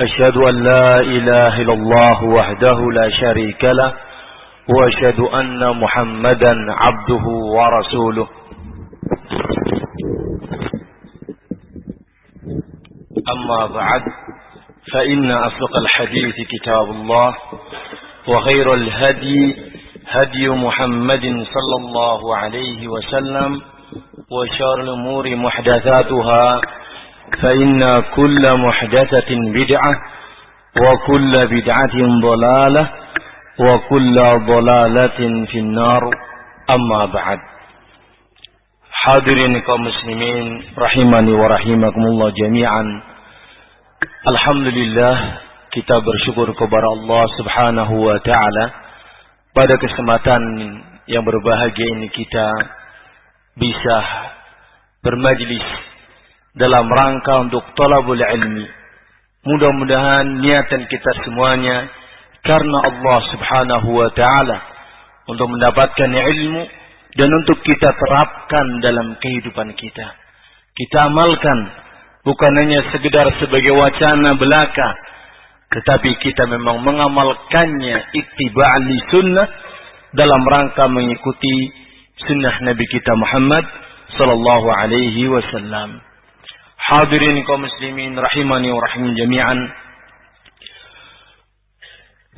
أشهد أن لا إله إلا الله وحده لا شريك له وأشهد أن محمدا عبده ورسوله. أما بعد فإن أصدق الحديث كتاب الله وغير الهدي هدي محمد صلى الله عليه وسلم وشار الأمور محدثاتها فإن كل محدثة بدعة وكل بدعة ضلالة وكل ضلالة في النار أما بعد Hadirin kaum muslimin rahimani wa rahimakumullah jami'an. Alhamdulillah kita bersyukur kepada Allah Subhanahu wa taala pada kesempatan yang berbahagia ini kita bisa bermajlis dalam rangka untuk talabul ilmi. Mudah-mudahan niatan kita semuanya karena Allah Subhanahu wa taala untuk mendapatkan ilmu dan untuk kita terapkan dalam kehidupan kita. Kita amalkan bukan hanya sekedar sebagai wacana belaka, tetapi kita memang mengamalkannya ittiba'li sunnah dalam rangka mengikuti sunnah Nabi kita Muhammad sallallahu alaihi wasallam. Hadirin kaum muslimin rahimani wa rahim jami'an.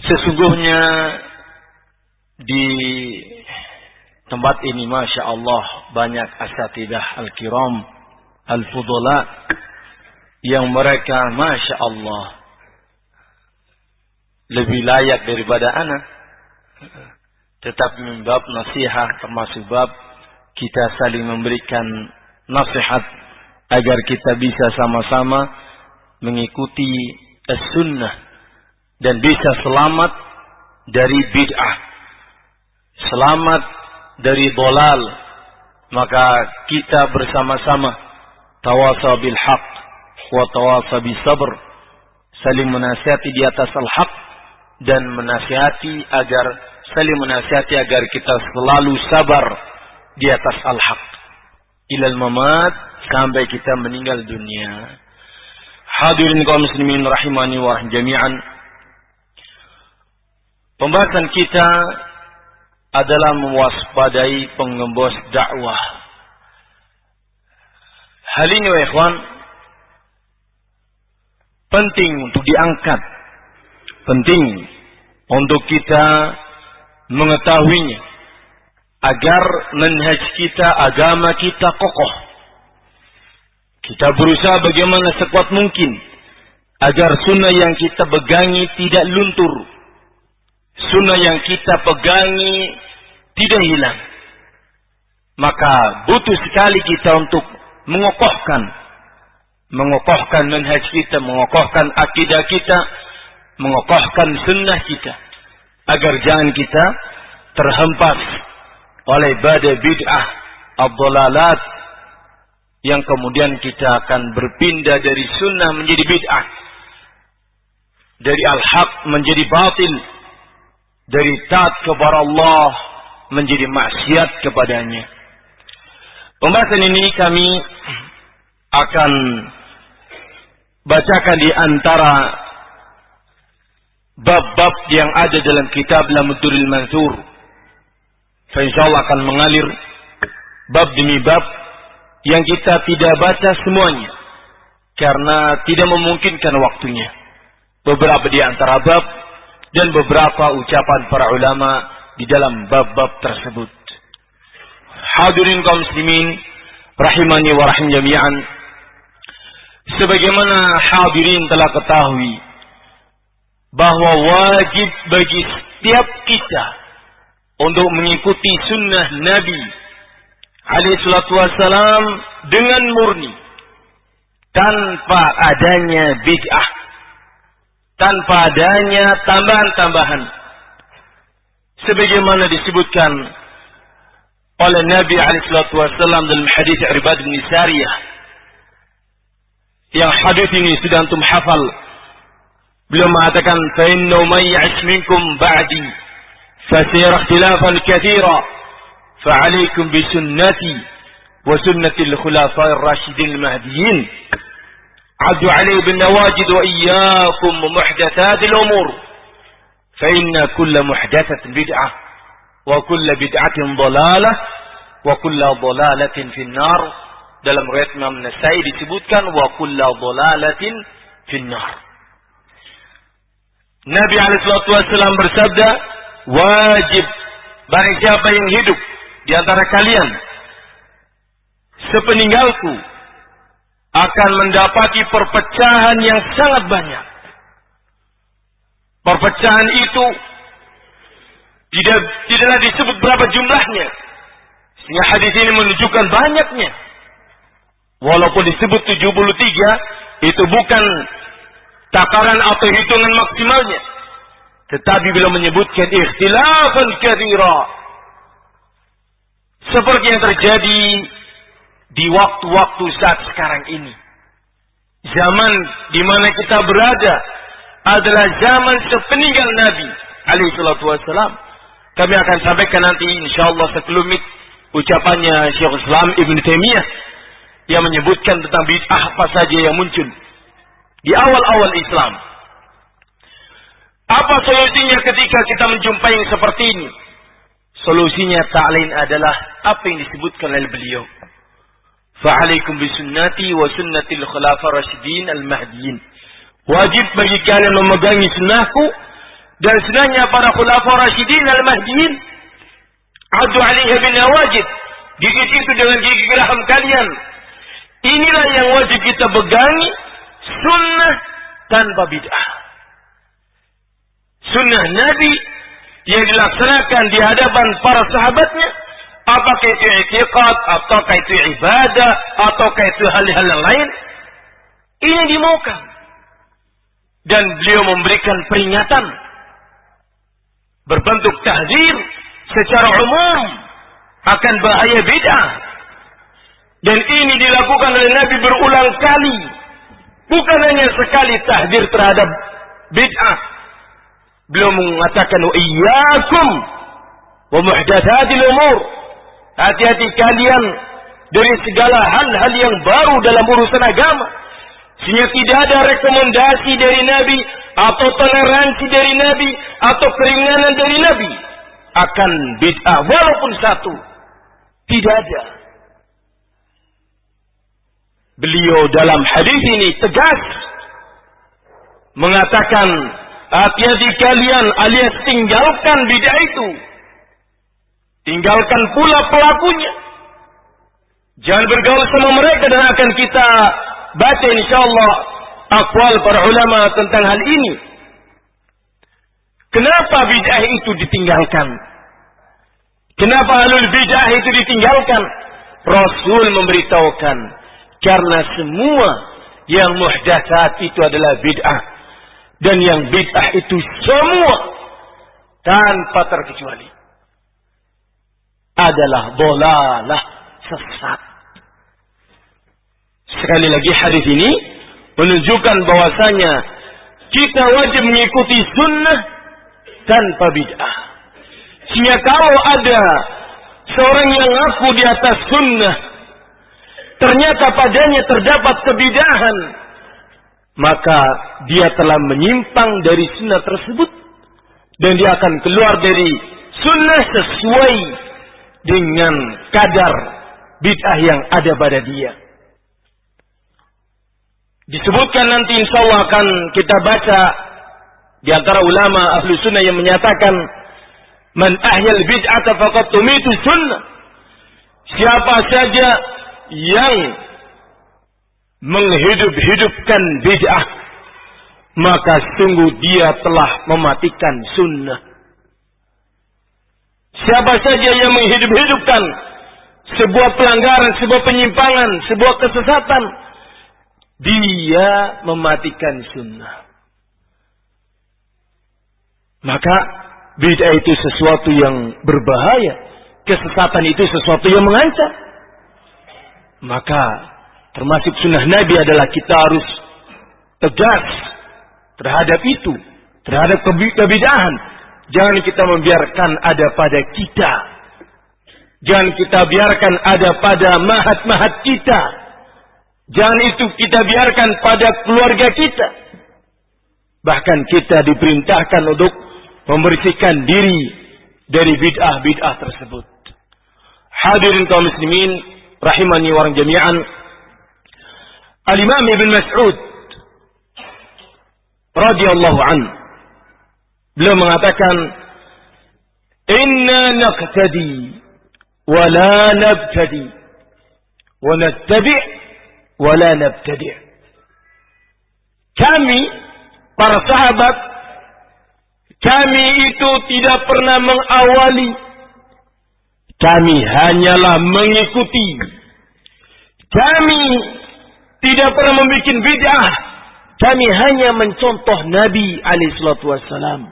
Sesungguhnya di tempat ini Masya Allah banyak asatidah al-kiram al-fudula yang mereka Masya Allah lebih layak daripada anak tetap membab nasihat termasuk bab kita saling memberikan nasihat agar kita bisa sama-sama mengikuti as-sunnah dan bisa selamat dari bid'ah. Selamat dari dolal. Maka kita bersama-sama tawasa bil haq wa tawasa bis sabr. Saling menasihati di atas al-haq dan menasihati agar saling menasihati agar kita selalu sabar di atas al-haq. Ilal mamat sampai kita meninggal dunia. Hadirin kaum muslimin rahimani wa jami'an. Pembahasan kita adalah mewaspadai pengembos dakwah. Hal ini wa ikhwan penting untuk diangkat. Penting untuk kita mengetahuinya agar manhaj kita, agama kita kokoh kita berusaha bagaimana sekuat mungkin agar sunnah yang kita pegangi tidak luntur. Sunnah yang kita pegangi tidak hilang. Maka butuh sekali kita untuk mengokohkan mengokohkan manhaj kita, mengokohkan akidah kita, mengokohkan sunnah kita agar jangan kita terhempas oleh badai bid'ah, abdulalat, yang kemudian kita akan berpindah dari sunnah menjadi bid'ah. Dari al-haq menjadi batil. Dari taat kepada Allah menjadi maksiat kepadanya. Pembahasan ini kami akan bacakan di antara bab-bab yang ada dalam kitab Lamuduril Mansur. Insyaallah akan mengalir bab demi bab yang kita tidak baca semuanya karena tidak memungkinkan waktunya. Beberapa di antara bab dan beberapa ucapan para ulama di dalam bab-bab tersebut. Hadirin kaum muslimin rahimani wa rahim jami'an. Sebagaimana hadirin telah ketahui bahwa wajib bagi setiap kita untuk mengikuti sunnah Nabi alaihi salatu dengan murni. Tanpa adanya bid'ah. Tanpa adanya tambahan-tambahan. Sebagaimana disebutkan oleh Nabi alaihi salatu wassalam dalam hadis Ibad bin Sariyah. Yang hadis ini sudah antum hafal. Beliau mengatakan fa inna may minkum ba'di fasira ikhtilafan katsira فَعَلَيْكُمْ بِسُنَّتِي وسنة الخلفاء الراشدين المهديين. عدوا عليه بالنواجد وإياكم ومحدثات الأمور. فإن كل محدثة بدعة وكل بدعة ضلالة وكل ضلالة في النار. Dalam riwayat Imam Nasai disebutkan wa kullu dhalalatin finnar. Nabi alaihi wasallam bersabda, wajib bagi siapa yang hidup di antara kalian sepeninggalku akan mendapati perpecahan yang sangat banyak. Perpecahan itu tidak tidaklah disebut berapa jumlahnya. Sehingga hadis ini menunjukkan banyaknya. Walaupun disebut 73, itu bukan takaran atau hitungan maksimalnya. Tetapi bila menyebutkan ikhtilafan kathira. Seperti yang terjadi di waktu-waktu saat sekarang ini. Zaman di mana kita berada adalah zaman sepeninggal Nabi alaihi salatu wasalam. Kami akan sampaikan nanti insyaallah sekelumit ucapannya Syekh Islam Ibn Taimiyah yang menyebutkan tentang bid'ah apa saja yang muncul di awal-awal Islam. Apa solusinya ketika kita menjumpai yang seperti ini? Solusinya tak lain adalah apa yang disebutkan oleh beliau. Fa'alaikum bisunnati wa sunnatil khulafa rasyidin al-mahdiyin. Wajib bagi kalian memegangi sunnahku dan sunnahnya para khulafa rasyidin al-mahdiyin. Adu alaiha bin nawajid. Gigit itu dengan gigi geraham kalian. Inilah yang wajib kita pegangi. Sunnah tanpa bid'ah. Sunnah Nabi yang dilaksanakan di hadapan para sahabatnya Apakah itu etiqat, ataukah itu ibadah, ataukah itu hal-hal yang lain? Ini dimaukan. Dan beliau memberikan peringatan. Berbentuk tahzir secara umum akan bahaya bid'ah. Dan ini dilakukan oleh Nabi berulang kali. Bukan hanya sekali tahzir terhadap bid'ah. Beliau mengatakan, Iyyakum wa muhdathatil umur. Hati-hati kalian dari segala hal-hal yang baru dalam urusan agama. Sehingga tidak ada rekomendasi dari Nabi atau toleransi dari Nabi atau keringanan dari Nabi akan bid'ah walaupun satu. Tidak ada. Beliau dalam hadis ini tegas mengatakan hati-hati kalian alias tinggalkan bid'ah itu Tinggalkan pula pelakunya. Jangan bergaul sama mereka dan akan kita baca insyaallah akwal para ulama tentang hal ini. Kenapa bid'ah itu ditinggalkan? Kenapa alul bid'ah itu ditinggalkan? Rasul memberitahukan karena semua yang muhdatsat itu adalah bid'ah dan yang bid'ah itu semua tanpa terkecuali adalah dolalah sesat. Sekali lagi hadis ini menunjukkan bahwasanya kita wajib mengikuti sunnah tanpa bid'ah. Sehingga kalau ada seorang yang ngaku di atas sunnah, ternyata padanya terdapat kebidahan, maka dia telah menyimpang dari sunnah tersebut dan dia akan keluar dari sunnah sesuai dengan kadar bid'ah yang ada pada dia. Disebutkan nanti insya Allah akan kita baca di antara ulama ahlu sunnah yang menyatakan man ahyal bid'ata faqad tumitu sunnah. Siapa saja yang menghidup-hidupkan bid'ah maka sungguh dia telah mematikan sunnah. Siapa saja yang menghidup-hidupkan sebuah pelanggaran, sebuah penyimpangan, sebuah kesesatan, dia mematikan sunnah. Maka bid'ah itu sesuatu yang berbahaya. Kesesatan itu sesuatu yang mengancam. Maka termasuk sunnah Nabi adalah kita harus tegas terhadap itu. Terhadap kebidahan. Jangan kita membiarkan ada pada kita. Jangan kita biarkan ada pada mahat-mahat kita. Jangan itu kita biarkan pada keluarga kita. Bahkan kita diperintahkan untuk membersihkan diri dari bid'ah-bid'ah tersebut. Hadirin kaum muslimin rahimani wa jami'an. Al-Imam Ibn Mas'ud radhiyallahu an beliau mengatakan inna naqtadi wa la nabtadi wa nattabi' wa la nabtadi' kami para sahabat kami itu tidak pernah mengawali. Kami hanyalah mengikuti. Kami tidak pernah membuat bid'ah. Kami hanya mencontoh Nabi alaihissalatu wassalam.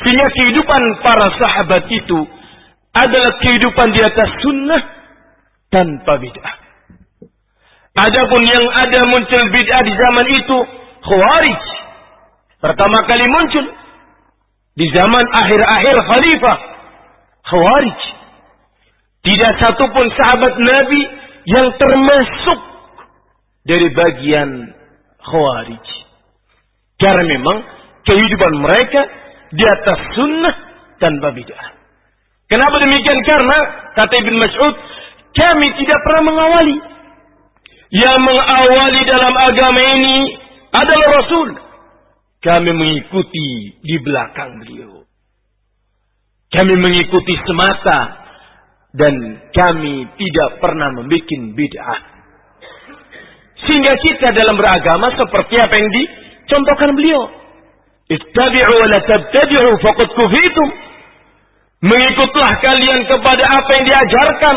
Sehingga kehidupan para sahabat itu adalah kehidupan di atas sunnah tanpa bid'ah. Adapun yang ada muncul bid'ah di zaman itu, khawarij. Pertama kali muncul di zaman akhir-akhir khalifah Khawarij. Tidak satu pun sahabat Nabi yang termasuk dari bagian Khawarij. Karena memang kehidupan mereka di atas sunnah tanpa bid'ah. Kenapa demikian? Karena kata Ibn Mas'ud, kami tidak pernah mengawali. Yang mengawali dalam agama ini adalah Rasul kami mengikuti di belakang beliau. Kami mengikuti semata dan kami tidak pernah membuat bid'ah. Sehingga kita dalam beragama seperti apa yang dicontohkan beliau. Ittabi'u wa tabtadi'u faqad kufitum. Mengikutlah kalian kepada apa yang diajarkan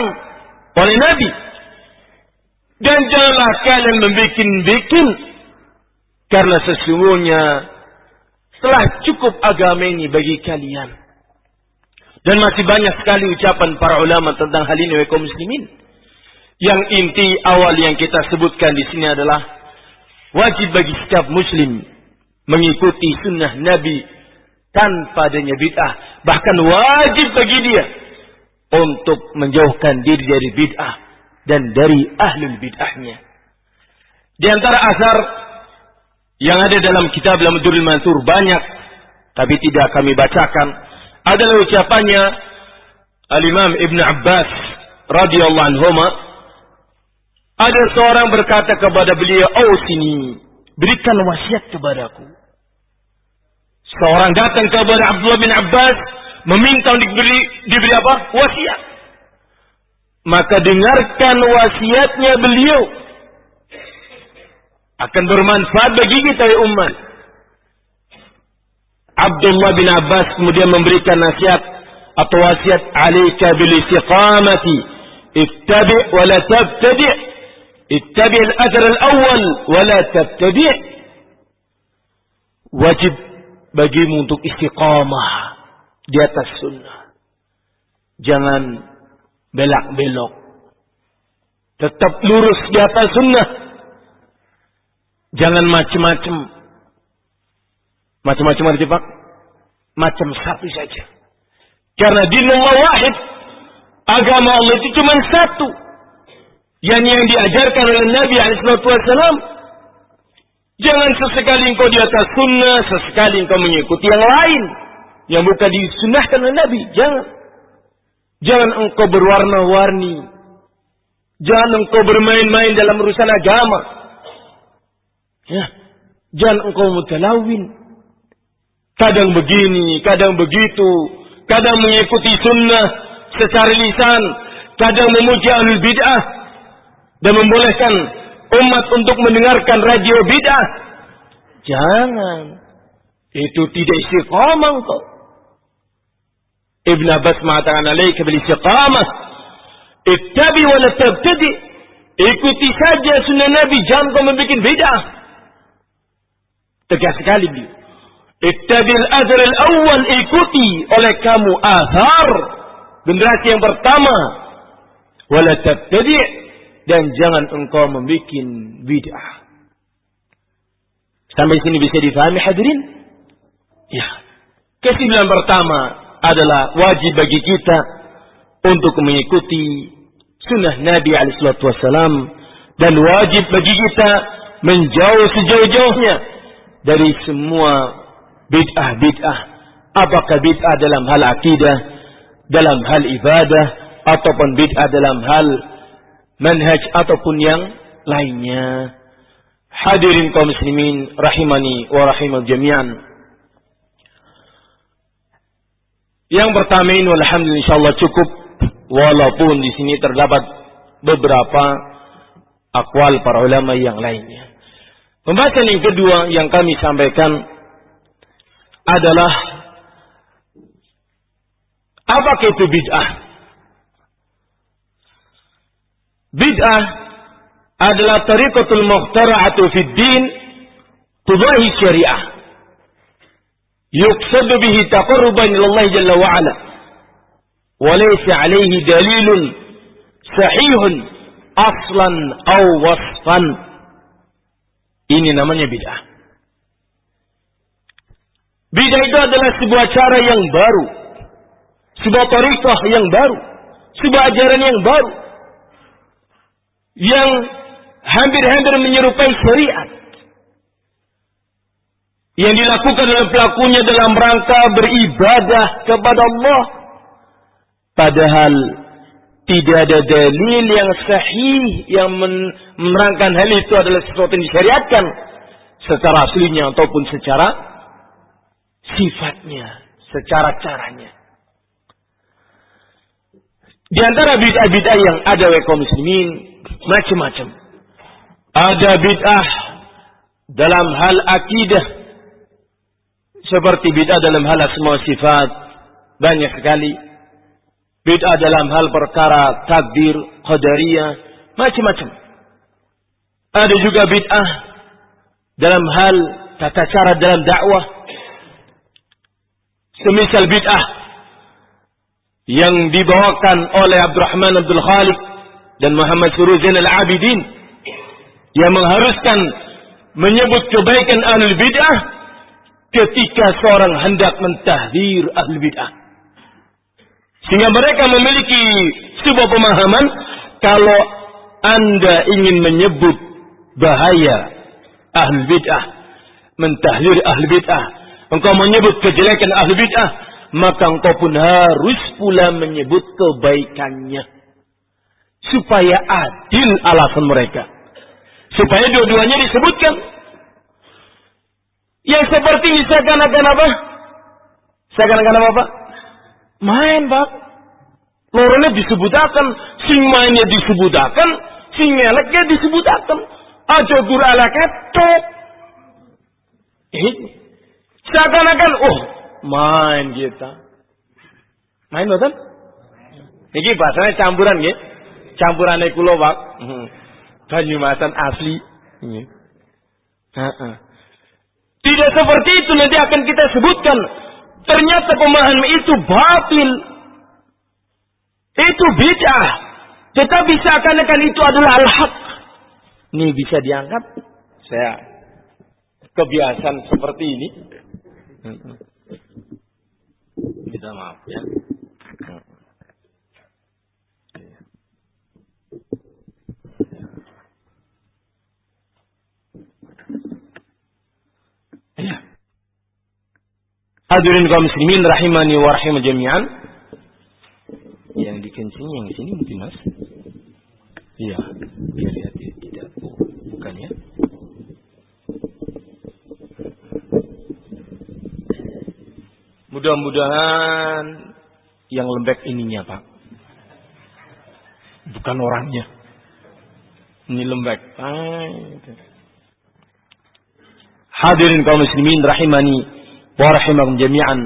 oleh Nabi. Dan janganlah kalian membikin-bikin. Karena sesungguhnya telah cukup agama ini bagi kalian. Dan masih banyak sekali ucapan para ulama tentang hal ini kaum muslimin. Yang inti awal yang kita sebutkan di sini adalah wajib bagi setiap muslim mengikuti sunnah Nabi tanpa adanya bid'ah. Bahkan wajib bagi dia untuk menjauhkan diri dari bid'ah dan dari ahlul bid'ahnya. Di antara asar yang ada dalam kitab Lamdurul Mansur banyak tapi tidak kami bacakan adalah ucapannya Al-Imam Ibn Abbas radhiyallahu anhu ada seorang berkata kepada beliau oh sini berikan wasiat kepadaku. Seorang datang kepada Abdullah bin Abbas meminta diberi diberi apa? Wasiat. Maka dengarkan wasiatnya beliau. Akan bermanfaat bagi kita ya umat. Abdullah bin Abbas kemudian memberikan nasihat atau wasiat alika bil istiqamati ittabi wa la tabtadi al-ajr al-awwal wa la tabtadi wajib bagimu untuk istiqamah di atas sunnah jangan belak-belok tetap lurus di atas sunnah Jangan macam-macam. Macam-macam arti Pak? Macam satu saja. Karena di Allah wahid. Agama Allah itu cuma satu. Yang yang diajarkan oleh Nabi SAW. Jangan sesekali engkau di atas sunnah, sesekali engkau mengikuti yang lain. Yang bukan disunahkan oleh Nabi. Jangan. Jangan engkau berwarna-warni. Jangan engkau bermain-main dalam urusan agama. Ya, jangan engkau mutalawin. Kadang begini, kadang begitu, kadang mengikuti sunnah secara lisan, kadang memuji ahlul bid'ah dan membolehkan umat untuk mendengarkan radio bid'ah. Jangan. Itu tidak istiqamah kok. Ibn Abbas mengatakan alaika bil istiqamah. Ittabi wa tabtadi. Ikuti saja sunnah Nabi, jangan kau membuat bid'ah. Tegas sekali beliau. Ittabil azhar al-awwal ikuti oleh kamu azhar generasi yang pertama. Wala tattabi' dan jangan engkau membuat bid'ah. Sampai sini bisa difahami hadirin? Ya. Kesimpulan pertama adalah wajib bagi kita untuk mengikuti sunnah Nabi Alaihissalam dan wajib bagi kita menjauh sejauh-jauhnya dari semua bid'ah-bid'ah. Apakah bid'ah dalam hal akidah, dalam hal ibadah, ataupun bid'ah dalam hal manhaj ataupun yang lainnya. Hadirin kaum muslimin rahimani wa rahimah jami'an. Yang pertama ini alhamdulillah insyaallah cukup walaupun di sini terdapat beberapa akwal para ulama yang lainnya. Pembahasan yang kedua yang kami sampaikan adalah apa itu bid'ah? Bid'ah adalah tariqatul mukhtara'atu fid din tubahi syariah. Yuqsadu bihi taqarruban ila jalla wa ala. Wa laysa alayhi dalilun sahihun aslan aw wasfan. Ini namanya bid'ah. Bid'ah itu adalah sebuah cara yang baru. Sebuah tarikhah yang baru. Sebuah ajaran yang baru yang hampir-hampir menyerupai syariat. Yang dilakukan oleh pelakunya dalam rangka beribadah kepada Allah. Padahal tidak ada dalil yang sahih yang menerangkan hal itu adalah sesuatu yang disyariatkan secara aslinya ataupun secara sifatnya, secara caranya. Di antara bid'ah-bid'ah yang ada wa kaum muslimin macam-macam. Ada bid'ah dalam hal akidah seperti bid'ah dalam hal asma sifat banyak sekali bid'ah dalam hal perkara takdir, qadariyah, macam-macam. Ada juga bid'ah dalam hal tata cara dalam dakwah. Semisal bid'ah yang dibawakan oleh Abdurrahman Abdul Khaliq dan Muhammad Suruzin Al-Abidin yang mengharuskan menyebut kebaikan ahlul bid'ah ketika seorang hendak mentahdir ahlul bid'ah. Sehingga mereka memiliki sebuah pemahaman kalau Anda ingin menyebut bahaya ahli bid'ah, mentahlir ahli bid'ah, engkau menyebut kejelekan ahli bid'ah, maka engkau pun harus pula menyebut kebaikannya. Supaya adil alasan mereka. Supaya dua-duanya disebutkan. Yang seperti seakan-akan apa? Seakan-akan apa, Pak? Main, Pak. Lorone disebutakan, sing mainnya disebutakan, sing ngeleknya disebutakan. Aja gur ala ketok. Eh, seakan-akan, oh, main kita. Main betul? Ini bahasanya campuran ya. Campuran kula, Pak. Hmm. Banyumasan asli. Tidak seperti itu nanti akan kita sebutkan Ternyata pemahaman itu batil. Itu bid'ah. Tetapi seakan-akan itu adalah al-haq. Ini bisa dianggap. Saya kebiasaan seperti ini. Minta maaf ya. Hadirin kaum muslimin rahimani wa rahimah jami'an. Yang dikencing yang sini mungkin Mas. Iya, biar lihat ya. tidak bukan ya. Mudah-mudahan yang lembek ininya, Pak. Bukan orangnya. Ini lembek. Hadirin kaum muslimin rahimani warahimahum jami'an.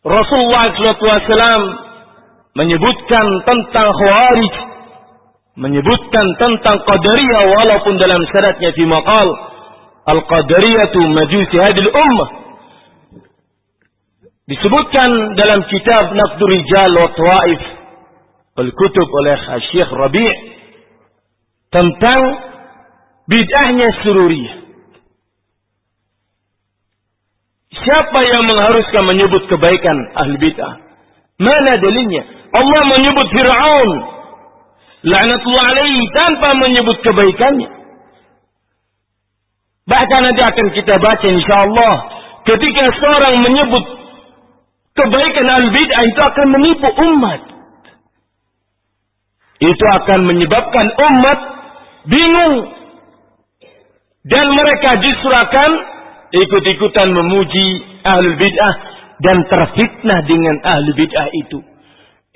Rasulullah SAW menyebutkan tentang khawarij, menyebutkan tentang qadariyah walaupun dalam syaratnya fi maqal Al-Qadariyatu Majusi Hadil Ummah. Disebutkan dalam kitab Naqdur Rijal wa Tawaif Al-Kutub oleh Syekh Rabi' tentang bid'ahnya sururiyah. Siapa yang mengharuskan menyebut kebaikan ahli bid'ah? Mana dalilnya? Allah menyebut Fir'aun. La'natullah alaihi tanpa menyebut kebaikannya. Bahkan nanti akan kita baca insya Allah. Ketika seorang menyebut kebaikan al-bid'ah itu akan menipu umat. Itu akan menyebabkan umat bingung. Dan mereka justru akan ikut-ikutan memuji ahlul bid'ah dan terfitnah dengan ahlul bid'ah itu.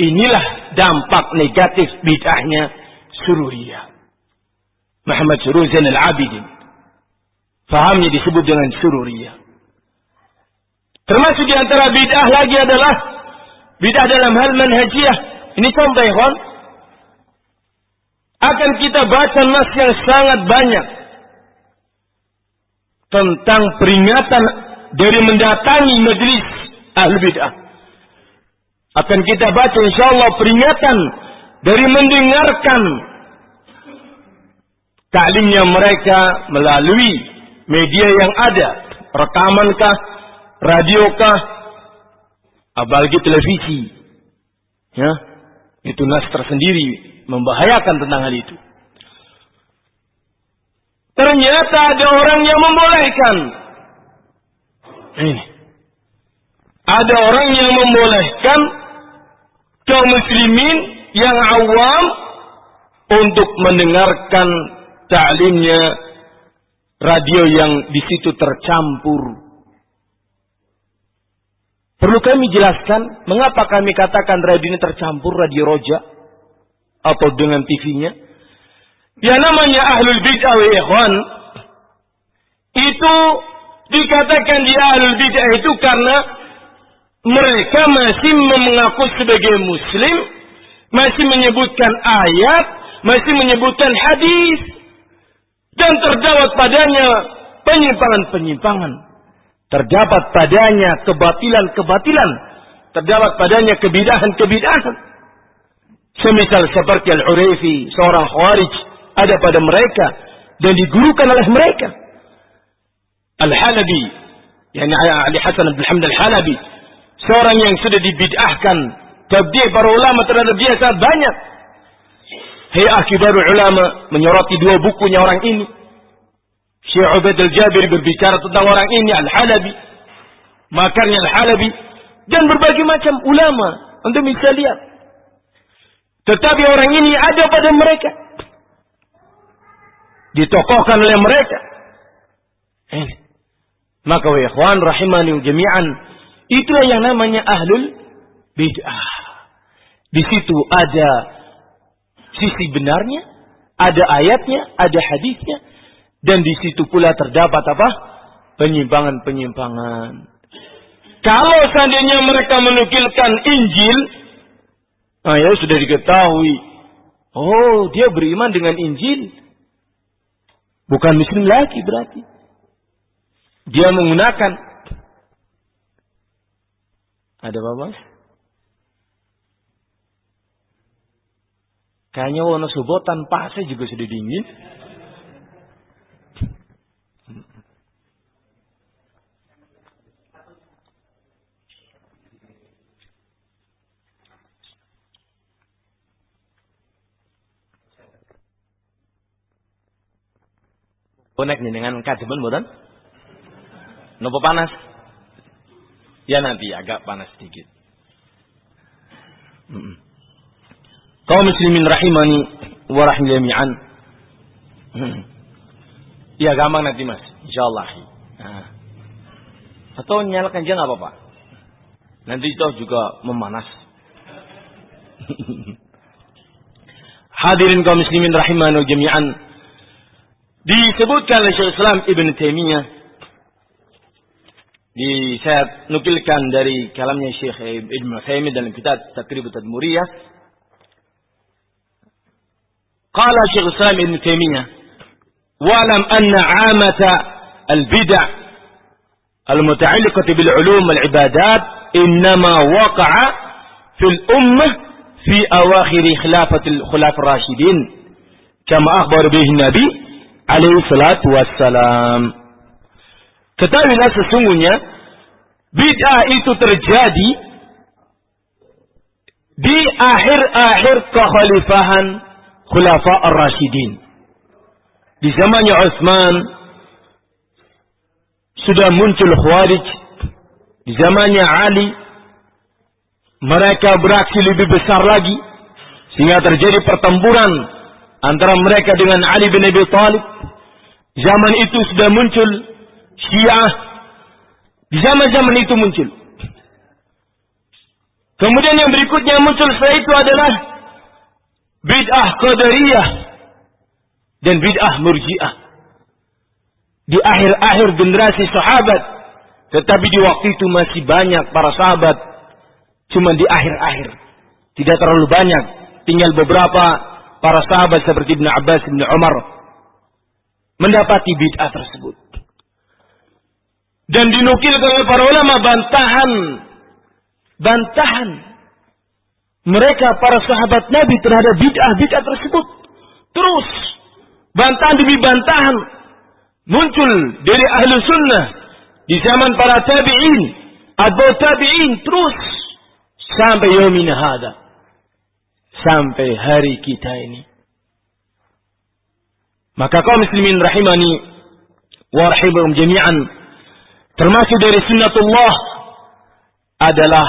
Inilah dampak negatif bid'ahnya sururiyah. Muhammad Surur Zain al-Abidin. Fahamnya disebut dengan sururiyah. Termasuk di antara bid'ah lagi adalah bid'ah dalam hal manhajiyah. Ini contoh ya, Akan kita baca nas yang sangat banyak tentang peringatan dari mendatangi majlis ahli bid'ah. Akan kita baca insyaallah peringatan dari mendengarkan taklimnya mereka melalui media yang ada, rekamankah, radiokah, apalagi televisi. Ya, itu nas tersendiri membahayakan tentang hal itu. Ternyata ada orang yang membolehkan. Ini. Ada orang yang membolehkan kaum muslimin yang awam untuk mendengarkan ta'limnya radio yang di situ tercampur. Perlu kami jelaskan mengapa kami katakan radio ini tercampur radio roja atau dengan TV-nya? Yang namanya ahlul bid'ah wa ikhwan itu dikatakan dia ahlul bid'ah itu karena mereka masih mengaku sebagai muslim, masih menyebutkan ayat, masih menyebutkan hadis dan terdapat padanya penyimpangan-penyimpangan. Terdapat padanya kebatilan-kebatilan, terdapat padanya kebidahan-kebidahan. Semisal seperti Al-Urifi, seorang khawarij ada pada mereka dan digurukan oleh mereka. Al-Halabi, yani Ali Hasan Abdul Hamd Al-Halabi, seorang yang sudah dibid'ahkan, tabdi' para ulama terhadap dia sangat banyak. Hayah kibar ulama menyoroti dua bukunya orang ini. Syekh Ubaid al-Jabir berbicara tentang orang ini, Al-Halabi. Makarnya Al-Halabi. Dan berbagai macam ulama. Untuk bisa lihat. Tetapi orang ini ada pada mereka ditokohkan oleh mereka. Ini. Maka wa ikhwan rahimani jami'an itulah yang namanya ahlul bid'ah. Di situ ada sisi benarnya, ada ayatnya, ada hadisnya dan di situ pula terdapat apa? penyimpangan-penyimpangan. Kalau seandainya mereka menukilkan Injil, nah ya sudah diketahui. Oh, dia beriman dengan Injil. Bukan muslim lagi berarti. Dia menggunakan ada apa Kayaknya wono subotan pasnya juga sudah dingin. Bonek dengan kajemen bukan? Nopo panas? Ya nanti agak panas sedikit. Hmm. Kau muslimin rahimani wa rahimiyami'an. Hmm. Ya gampang nanti mas, insyaallah. Nah. Atau nyalakan aja nggak apa-apa. Nanti itu juga memanas. Hadirin kaum muslimin rahimani jami'an. Disebutkan oleh Syekh Islam Ibn Taimiyah di saya nukilkan dari kalamnya Syekh Ibn Utsaimin dalam kitab Takrib Tadmuriyah Qala Syekh Islam Ibn Taimiyah wa'lam anna 'amata al-bid'ah ulum wal ibadat innama waqa'a fil ummah fi awakhir khilafatil khulaf rasyidin kama akhbar bihi nabi alaihi salatu wassalam ketahuilah sesungguhnya bid'ah itu terjadi di akhir-akhir kekhalifahan khulafa ar-rasyidin di zamannya Utsman sudah muncul Khawarij. Di zamannya Ali mereka beraksi lebih besar lagi sehingga terjadi pertempuran antara mereka dengan Ali bin Abi Thalib. Zaman itu sudah muncul Syiah. Di zaman-zaman itu muncul. Kemudian yang berikutnya muncul setelah itu adalah bid'ah qadariyah dan bid'ah murji'ah. Di akhir-akhir generasi sahabat. Tetapi di waktu itu masih banyak para sahabat. Cuma di akhir-akhir. Tidak terlalu banyak. Tinggal beberapa para sahabat seperti Ibn Abbas, Ibn Umar. Mendapati bid'ah tersebut. Dan dinukilkan oleh para ulama bantahan. Bantahan. Mereka para sahabat Nabi terhadap bid'ah-bid'ah tersebut. Terus bantahan demi bantahan muncul dari ahlu sunnah di zaman para tabi'in atau tabi'in terus sampai yamin hada sampai hari kita ini maka kaum muslimin rahimani wa rahimahum jami'an termasuk dari sunnatullah adalah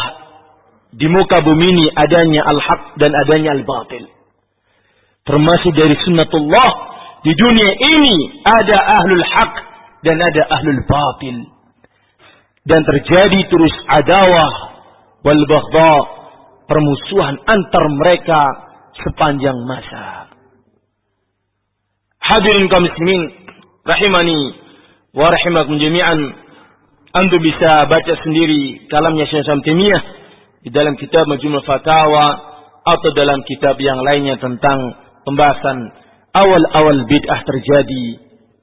di muka bumi ini adanya al-haq dan adanya al-batil termasuk dari sunnatullah di dunia ini ada ahlul haq dan ada ahlul batil. Dan terjadi terus adawah wal baghdha, permusuhan antar mereka sepanjang masa. Hadirin kaum muslimin rahimani wa rahimakum jami'an. Anda bisa baca sendiri kalamnya Syekh Samtimiyah di dalam kitab Majmu' Fatawa atau dalam kitab yang lainnya tentang pembahasan awal-awal bid'ah terjadi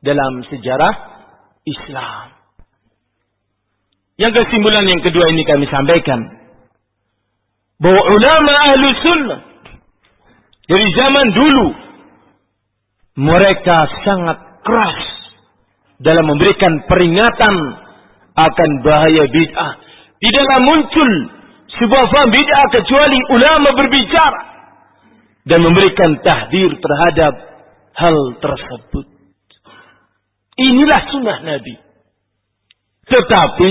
dalam sejarah Islam. Yang kesimpulan yang kedua ini kami sampaikan. Bahwa ulama ahlu sunnah. Dari zaman dulu. Mereka sangat keras. Dalam memberikan peringatan. Akan bahaya bid'ah. Tidaklah muncul sebuah faham bid'ah kecuali ulama berbicara. Dan memberikan tahdir terhadap hal tersebut. Inilah sunnah Nabi. Tetapi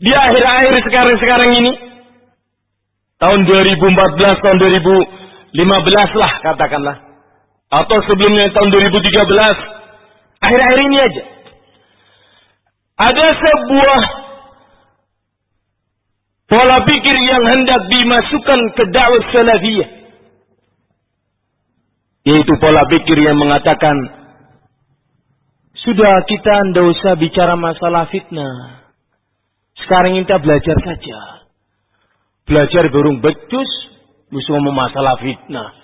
di akhir-akhir sekarang-sekarang ini tahun 2014, tahun 2015 lah katakanlah atau sebelumnya tahun 2013 akhir-akhir ini aja ada sebuah pola pikir yang hendak dimasukkan ke dakwah salafiyah yaitu pola pikir yang mengatakan, sudah kita tidak usah bicara masalah fitnah. Sekarang kita belajar saja. Belajar burung becus, musuh masalah fitnah.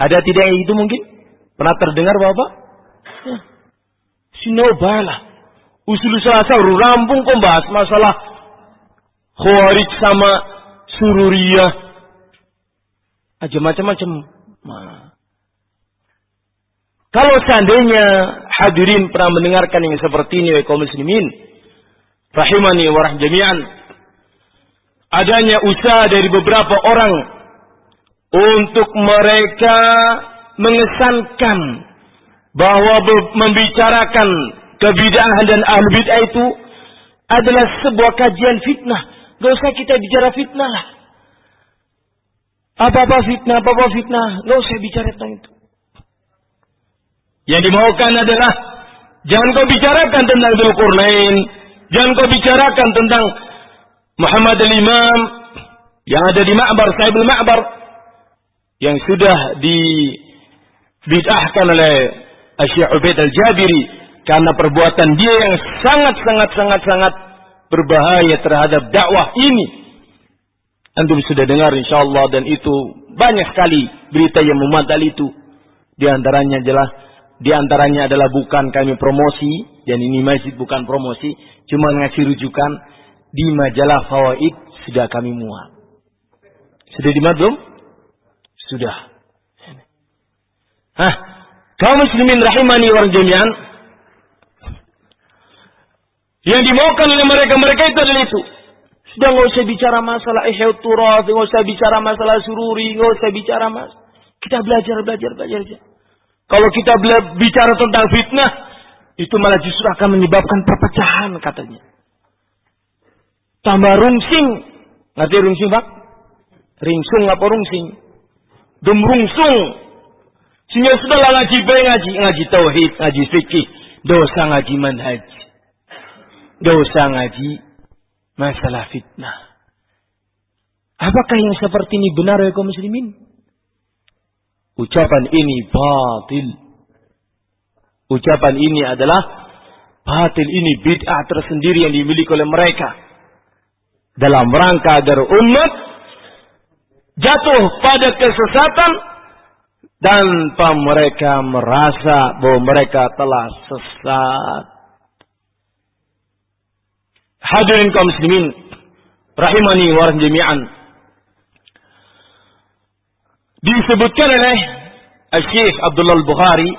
Ada tidak yang itu mungkin? Pernah terdengar Bapak? Ya. Sinobala. Usul selasa rampung kok bahas masalah Khawarij sama Sururiyah. Aja macam-macam Nah. Kalau seandainya hadirin pernah mendengarkan yang seperti ini kaum muslimin, rahimani wa jami'an, adanya usaha dari beberapa orang untuk mereka mengesankan bahwa membicarakan kebidahan dan ahli bid'ah itu adalah sebuah kajian fitnah. Gak usah kita bicara fitnah lah. Apa-apa fitnah, apa-apa fitnah. Nggak usah bicara tentang itu. Yang dimaukan adalah jangan kau bicarakan tentang Dzulqarnain, jangan kau bicarakan tentang Muhammad al-Imam yang ada di Ma'bar, Sahibul Ma'bar yang sudah dibid'ahkan oleh Syekh Ubaid al-Jabiri karena perbuatan dia yang sangat sangat sangat sangat berbahaya terhadap dakwah ini Antum sudah dengar insyaallah dan itu banyak sekali berita yang memantal itu. Di antaranya adalah Di antaranya adalah bukan kami promosi dan ini masjid bukan promosi, cuma ngasih rujukan di majalah Fawaid sudah kami muat. Sudah dimuat belum? Sudah. Hah, kaum muslimin rahimani wa jami'an. Yang dimaukan oleh mereka-mereka itu adalah itu. Sudah nggak usah bicara masalah ihya turaf, nggak usah bicara masalah sururi, nggak usah bicara mas. Kita belajar, belajar, belajar aja. Kalau kita bicara tentang fitnah, itu malah justru akan menyebabkan perpecahan katanya. Tambah rungsing. Ngerti rungsing, Pak? Ringsung apa rungsing? Gemrungsung. Sehingga sudahlah ngaji baik ngaji. Ngaji tauhid, ngaji fikih. Dosa ngaji manhaj. Dosa ngaji masalah fitnah. Apakah yang seperti ini benar ya kaum muslimin? Ucapan ini batil. Ucapan ini adalah batil ini bid'ah tersendiri yang dimiliki oleh mereka. Dalam rangka agar umat jatuh pada kesesatan tanpa mereka merasa bahwa mereka telah sesat. Hadirin kaum muslimin rahimani wa jami'an. Disebutkan oleh Syekh Abdullah Al-Bukhari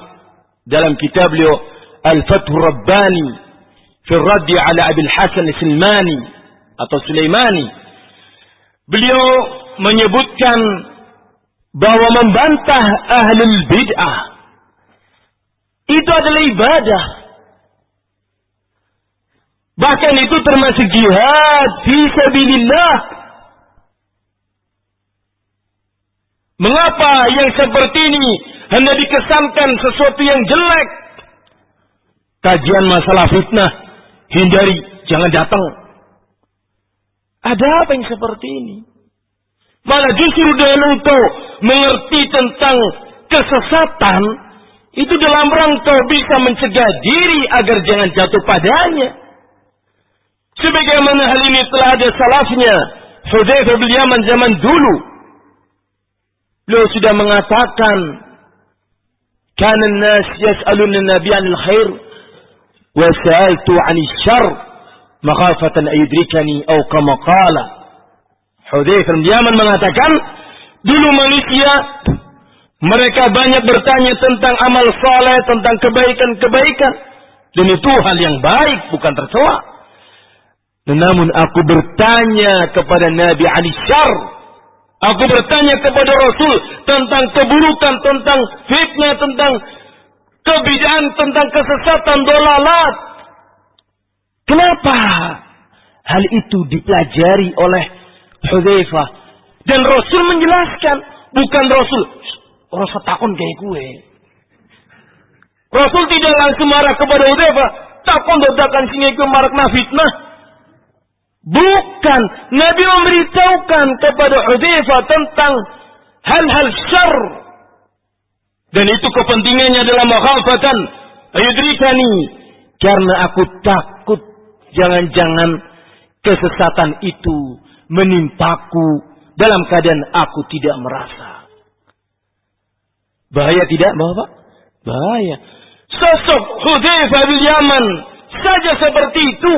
dalam kitab beliau Al-Fathu Rabbani fi raddi ala Abil Hasan Silmani atau Sulaimani. Beliau menyebutkan bahwa membantah ahlul bid'ah itu adalah ibadah. Bahkan itu termasuk jihad fi sabilillah. Mengapa yang seperti ini hanya dikesankan sesuatu yang jelek? Kajian masalah fitnah, hindari, jangan datang. Ada apa yang seperti ini? Malah justru dengan engkau mengerti tentang kesesatan, itu dalam rangka bisa mencegah diri agar jangan jatuh padanya. Sebagaimana hal ini telah ada salafnya, Hudzaifah bin Yaman zaman dulu. Beliau sudah mengatakan, "Kana an-nas yas'aluna an-nabi 'anil khair wa sa'altu 'anil syarr makhafatan ayudrikani aw kama qala." Hudzaifah bin Yaman mengatakan, dulu manusia mereka banyak bertanya tentang amal saleh, tentang kebaikan-kebaikan. Dan itu hal yang baik, bukan tercela. Namun aku bertanya kepada Nabi Ali Syar. Aku bertanya kepada Rasul tentang keburukan, tentang fitnah, tentang kebidaan, tentang kesesatan, dolalat. Kenapa hal itu dipelajari oleh Hudzaifah dan Rasul menjelaskan, bukan Rasul. Rasul takon kayak gue. Rasul tidak langsung marah kepada Hudzaifah, takon dodakan sini ke marak fitnah. Bukan. Nabi memberitahukan kepada Hudzaifah tentang hal-hal syar. Dan itu kepentingannya adalah makhafatan. Ayudrikani. Karena aku takut jangan-jangan kesesatan itu menimpaku dalam keadaan aku tidak merasa. Bahaya tidak, Bapak? Bahaya. Sosok Hudzaifah bin Yaman saja seperti itu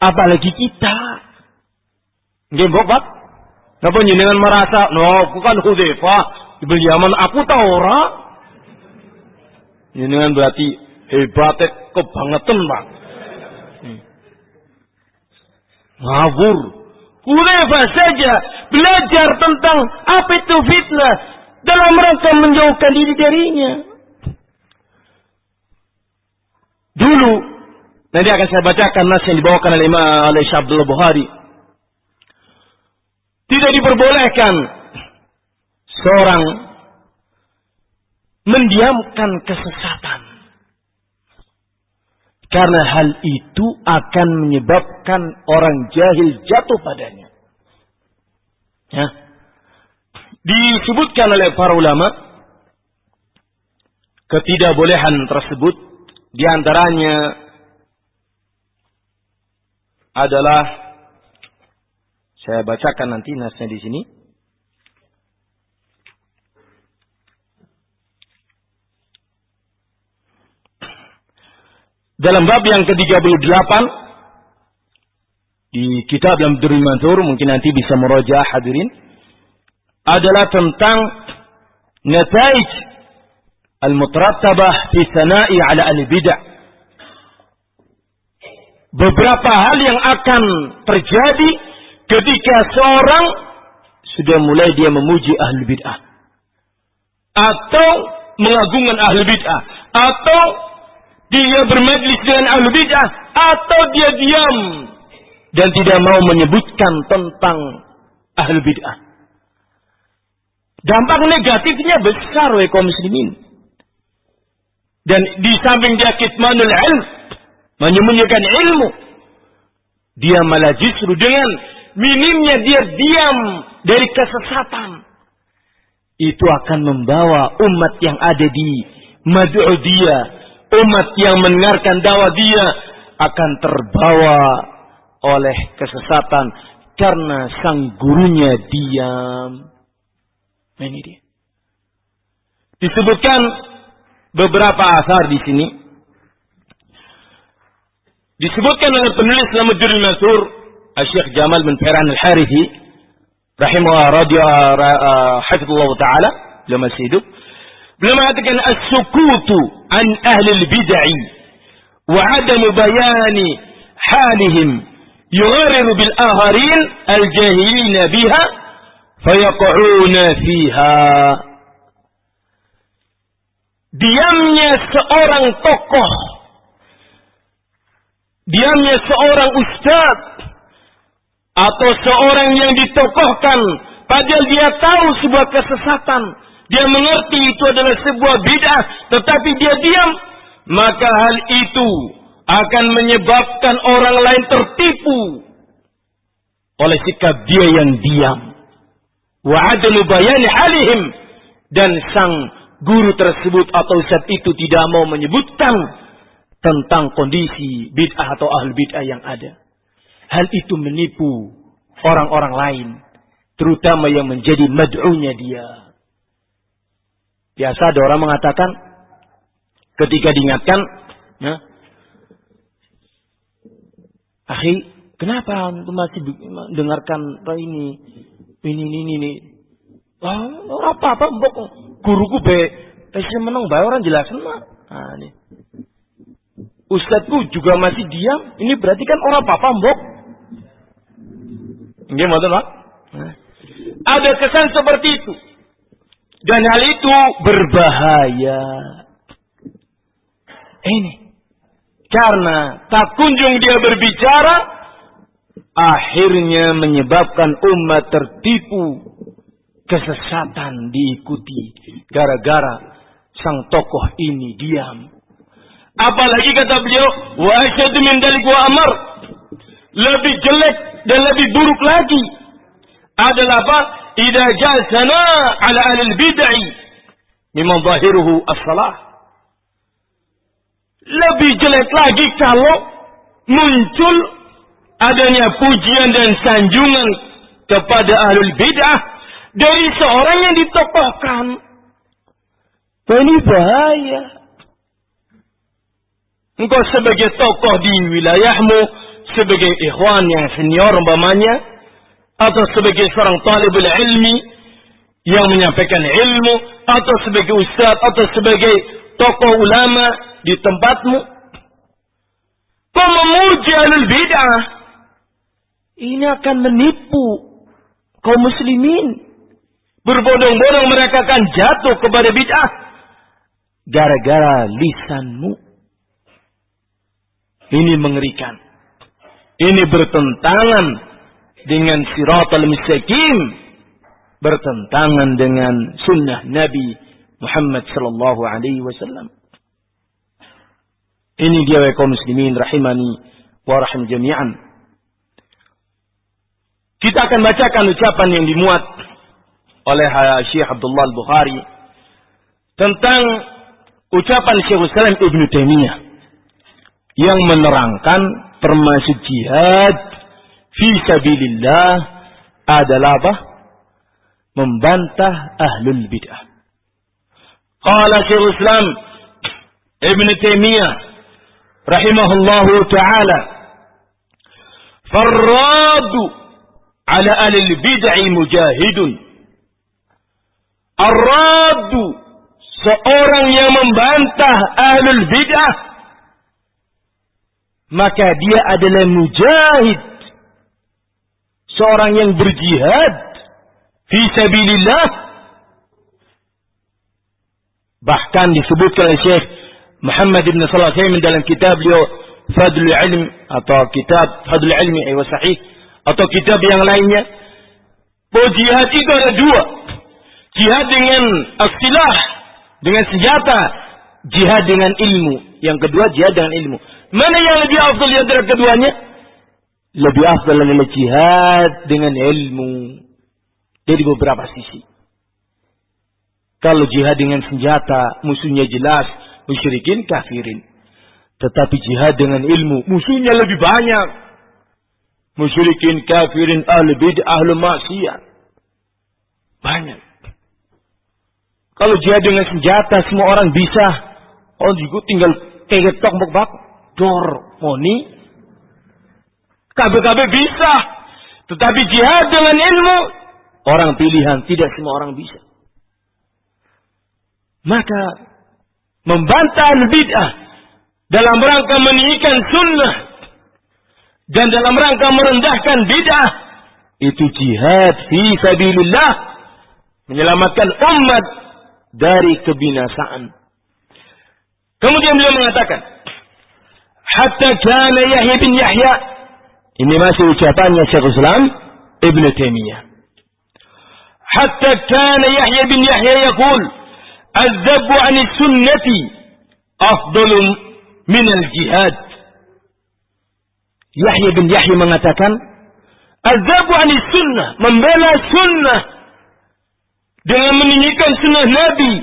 Apalagi kita. Nggih, Bapak. Napa jenengan merasa, "No, aku kan Hudzaifah, ibnu Yaman, aku tahu ora?" Jenengan berarti hebatnya kebangetan, Pak. Hmm. Ngawur. Hudzaifah saja belajar tentang apa itu fitnah dalam rangka menjauhkan diri darinya. Dulu Nanti akan saya bacakan nas yang dibawakan oleh Imam oleh Syabdul Bukhari. Tidak diperbolehkan seorang mendiamkan kesesatan. Karena hal itu akan menyebabkan orang jahil jatuh padanya. Ya. Disebutkan oleh para ulama ketidakbolehan tersebut di antaranya adalah saya bacakan nanti nasnya di sini. Dalam bab yang ke-38 di kitab Durul Mansur mungkin nanti bisa meroja hadirin adalah tentang nataij al-mutrattabah fi sana'i ala al-bid'ah beberapa hal yang akan terjadi ketika seorang sudah mulai dia memuji ahli bid'ah. Atau mengagungkan ahli bid'ah. Atau dia bermajlis dengan ahli bid'ah atau dia diam dan tidak mau menyebutkan tentang ahli bid'ah. Dampak negatifnya besar oleh kaum muslimin. Dan di samping dia kitmanul ilm, menyembunyikan ilmu, dia malah justru dengan minimnya dia diam dari kesesatan. Itu akan membawa umat yang ada di mad'u dia, umat yang mendengarkan dakwah dia akan terbawa oleh kesesatan karena sang gurunya diam. Nah, ini dia. Disebutkan beberapa asar di sini. Disebutkan oleh penulis Lamuddin Mansur Syekh Jamal bin Firan Al-Harithi rahimahullah radhiyallahu hafizallahu taala beliau hidup beliau mengatakan as-sukutu an ahli al-bid'ah wa adam bayani halihim yughariru bil akharin al-jahilin biha fayaqa'una fiha. Diamnya seorang tokoh diamnya seorang ustaz atau seorang yang ditokohkan padahal dia tahu sebuah kesesatan dia mengerti itu adalah sebuah bid'ah tetapi dia diam. Maka hal itu akan menyebabkan orang lain tertipu oleh sikap dia yang diam. Wa adamu bayani halihim dan sang guru tersebut atau ustaz itu tidak mau menyebutkan tentang kondisi bid'ah atau ahli bid'ah yang ada. Hal itu menipu orang-orang lain, terutama yang menjadi mad'unya dia. Biasa ada orang mengatakan ketika diingatkan, ya, Akhi, kenapa antum masih dengarkan ini, ini, ini, ini? Oh, apa-apa, mbok guruku be, saya menang bayar orang jelasin mah. Nah, ini. Ustadku juga masih diam. Ini berarti kan orang apa-apa, mbok. Nggih mboten, Pak? Ada kesan seperti itu. Dan hal itu berbahaya. Ini. Karena tak kunjung dia berbicara, akhirnya menyebabkan umat tertipu. Kesesatan diikuti. Gara-gara sang tokoh ini diam. Apalagi kata beliau, wa asyadu min dalik wa amar. Lebih jelek dan lebih buruk lagi adalah apa? Idza jasana ala ahli bid'ah mimma zahiruhu as-salah. Lebih jelek lagi kalau muncul adanya pujian dan sanjungan kepada ahlul bid'ah dari seorang yang ditokohkan. Ini bahaya. Engkau sebagai tokoh di wilayahmu, sebagai ikhwan yang senior umpamanya atau sebagai seorang talibul ilmi yang menyampaikan ilmu atau sebagai ustaz atau sebagai tokoh ulama di tempatmu. Kau memuji alul bid'ah. Ini akan menipu kaum muslimin. Berbondong-bondong mereka akan jatuh kepada bid'ah. Gara-gara lisanmu. Ini mengerikan. Ini bertentangan dengan siratal mustaqim bertentangan dengan sunnah Nabi Muhammad sallallahu alaihi wasallam. Ini dia kaum muslimin rahimani wa rahim jami'an. Kita akan bacakan ucapan yang dimuat oleh Syekh Abdullah Al-Bukhari tentang ucapan Syekh Islam Ibn Taimiyah yang menerangkan termasuk jihad fi sabilillah adalah apa? Membantah ahlul bid'ah. Qala Syekh Islam Ibn Taimiyah rahimahullahu taala farradu ala ahli bid'ah mujahidun arradu seorang yang membantah ahlul bid'ah maka dia adalah mujahid seorang yang berjihad fi sabilillah. Bahkan disebutkan oleh Syekh Muhammad bin Shalih Al dalam kitab beliau Fadlul Ilm atau kitab Fadlul Ilmi aywa sahih atau kitab yang lainnya. Bahwa jihad itu ada dua. Jihad dengan aksilah dengan senjata. Jihad dengan ilmu. Yang kedua jihad dengan ilmu. Mana yang lebih afdal di antara keduanya lebih afdal adalah jihad dengan ilmu dari beberapa sisi. Kalau jihad dengan senjata, musuhnya jelas, musyrikin kafirin. Tetapi jihad dengan ilmu, musuhnya lebih banyak. Musyrikin kafirin, ahli bid'ah, ahli maksiat. Banyak. Kalau jihad dengan senjata, semua orang bisa. Oh, juga tinggal kegetok bak dor, moni, Kabe-kabe bisa. Tetapi jihad dengan ilmu, orang pilihan. Tidak semua orang bisa. Maka, membantah bid'ah dalam rangka meninggikan sunnah dan dalam rangka merendahkan bid'ah itu jihad fi sabilillah menyelamatkan umat dari kebinasaan. Kemudian beliau mengatakan, hatta kana Yahya bin Yahya ini masih ucapannya Syekh Islam Ibn Taimiyah. Hatta kana Yahya bin Yahya yaqul الذب عن السنة أفضل من الجهاد Yahya bin Yahya mengatakan Azabu ani sunnah membela sunnah dengan meninggikan sunnah Nabi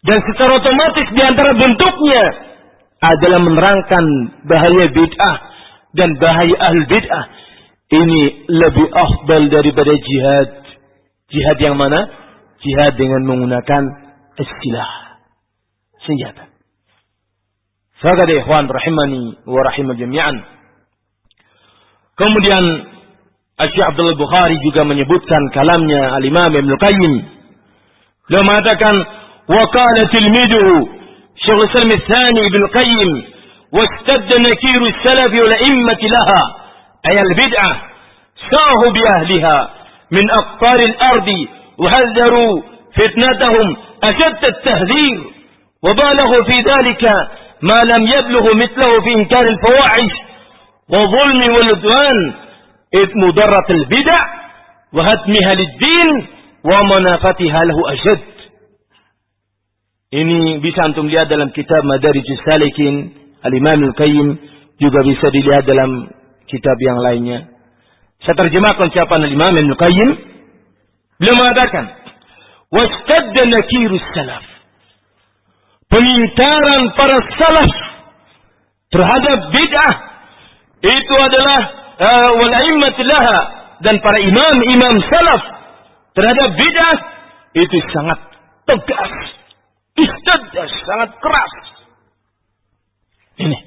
dan secara otomatis di antara bentuknya adalah menerangkan bahaya bid'ah dan bahaya ahl bid'ah ini lebih afdal daripada jihad. Jihad yang mana? Jihad dengan menggunakan istilah senjata. Faqad ikhwan rahimani wa rahimah jami'an. Kemudian Syekh Abdul Bukhari juga menyebutkan kalamnya Al-Imam Ibn Qayyim. Beliau mengatakan wa qala tilmiduhu Syekh Islam Ibn Qayyim واشتد نكير السلف والأئمة لها أي البدعة ساهوا بأهلها من أقطار الأرض وهذروا فتنتهم أشد التهذير وبالغوا في ذلك ما لم يبلغ مثله في إنكار الفواحش وظلم والعدوان إذ مضرة البدع وهدمها للدين ومنافتها له أشد. Ini bisa antum lihat dalam kitab Madarijus Salikin Al-Imam Al-Qayyim juga bisa dilihat dalam kitab yang lainnya. Saya terjemahkan ucapan Al-Imam Al-Qayyim. Beliau mengatakan, "Wastadda nakirus salaf." Pengingkaran para salaf terhadap bid'ah itu adalah uh, dan para imam-imam salaf terhadap bid'ah itu sangat tegas, istadda sangat keras. Ini.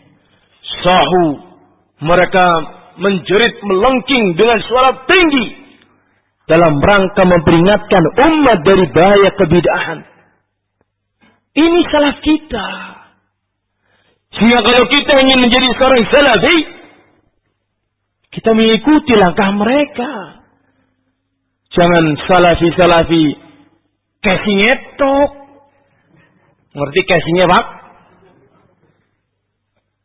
Sahu. Mereka menjerit melengking dengan suara tinggi. Dalam rangka memperingatkan umat dari bahaya kebidahan. Ini salah kita. Sehingga kalau kita ingin menjadi seorang salafi. Kita mengikuti langkah mereka. Jangan salafi-salafi casing etok. Ngerti casingnya pak?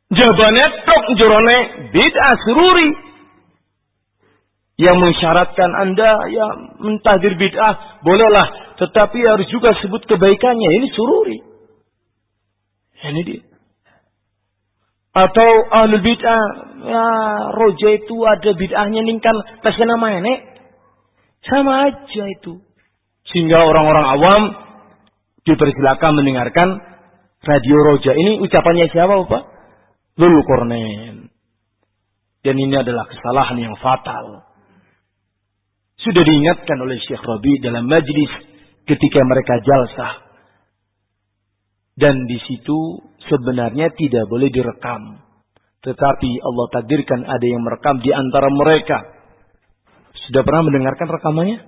Jabane tok jorone bid'ah sururi. Yang mensyaratkan Anda ya mentahdir bid'ah, bolehlah. Tetapi harus juga sebut kebaikannya. Ini sururi. Ini dia. Atau ahli bid'ah, ya roja itu ada bid'ahnya ningkan tasnya nama nenek. Sama aja itu. Sehingga orang-orang awam dipersilakan mendengarkan radio roja. Ini ucapannya siapa Bapak? Dzulqarnain. Dan ini adalah kesalahan yang fatal. Sudah diingatkan oleh Syekh Rabi dalam majlis ketika mereka jalsah. Dan di situ sebenarnya tidak boleh direkam. Tetapi Allah takdirkan ada yang merekam di antara mereka. Sudah pernah mendengarkan rekamannya?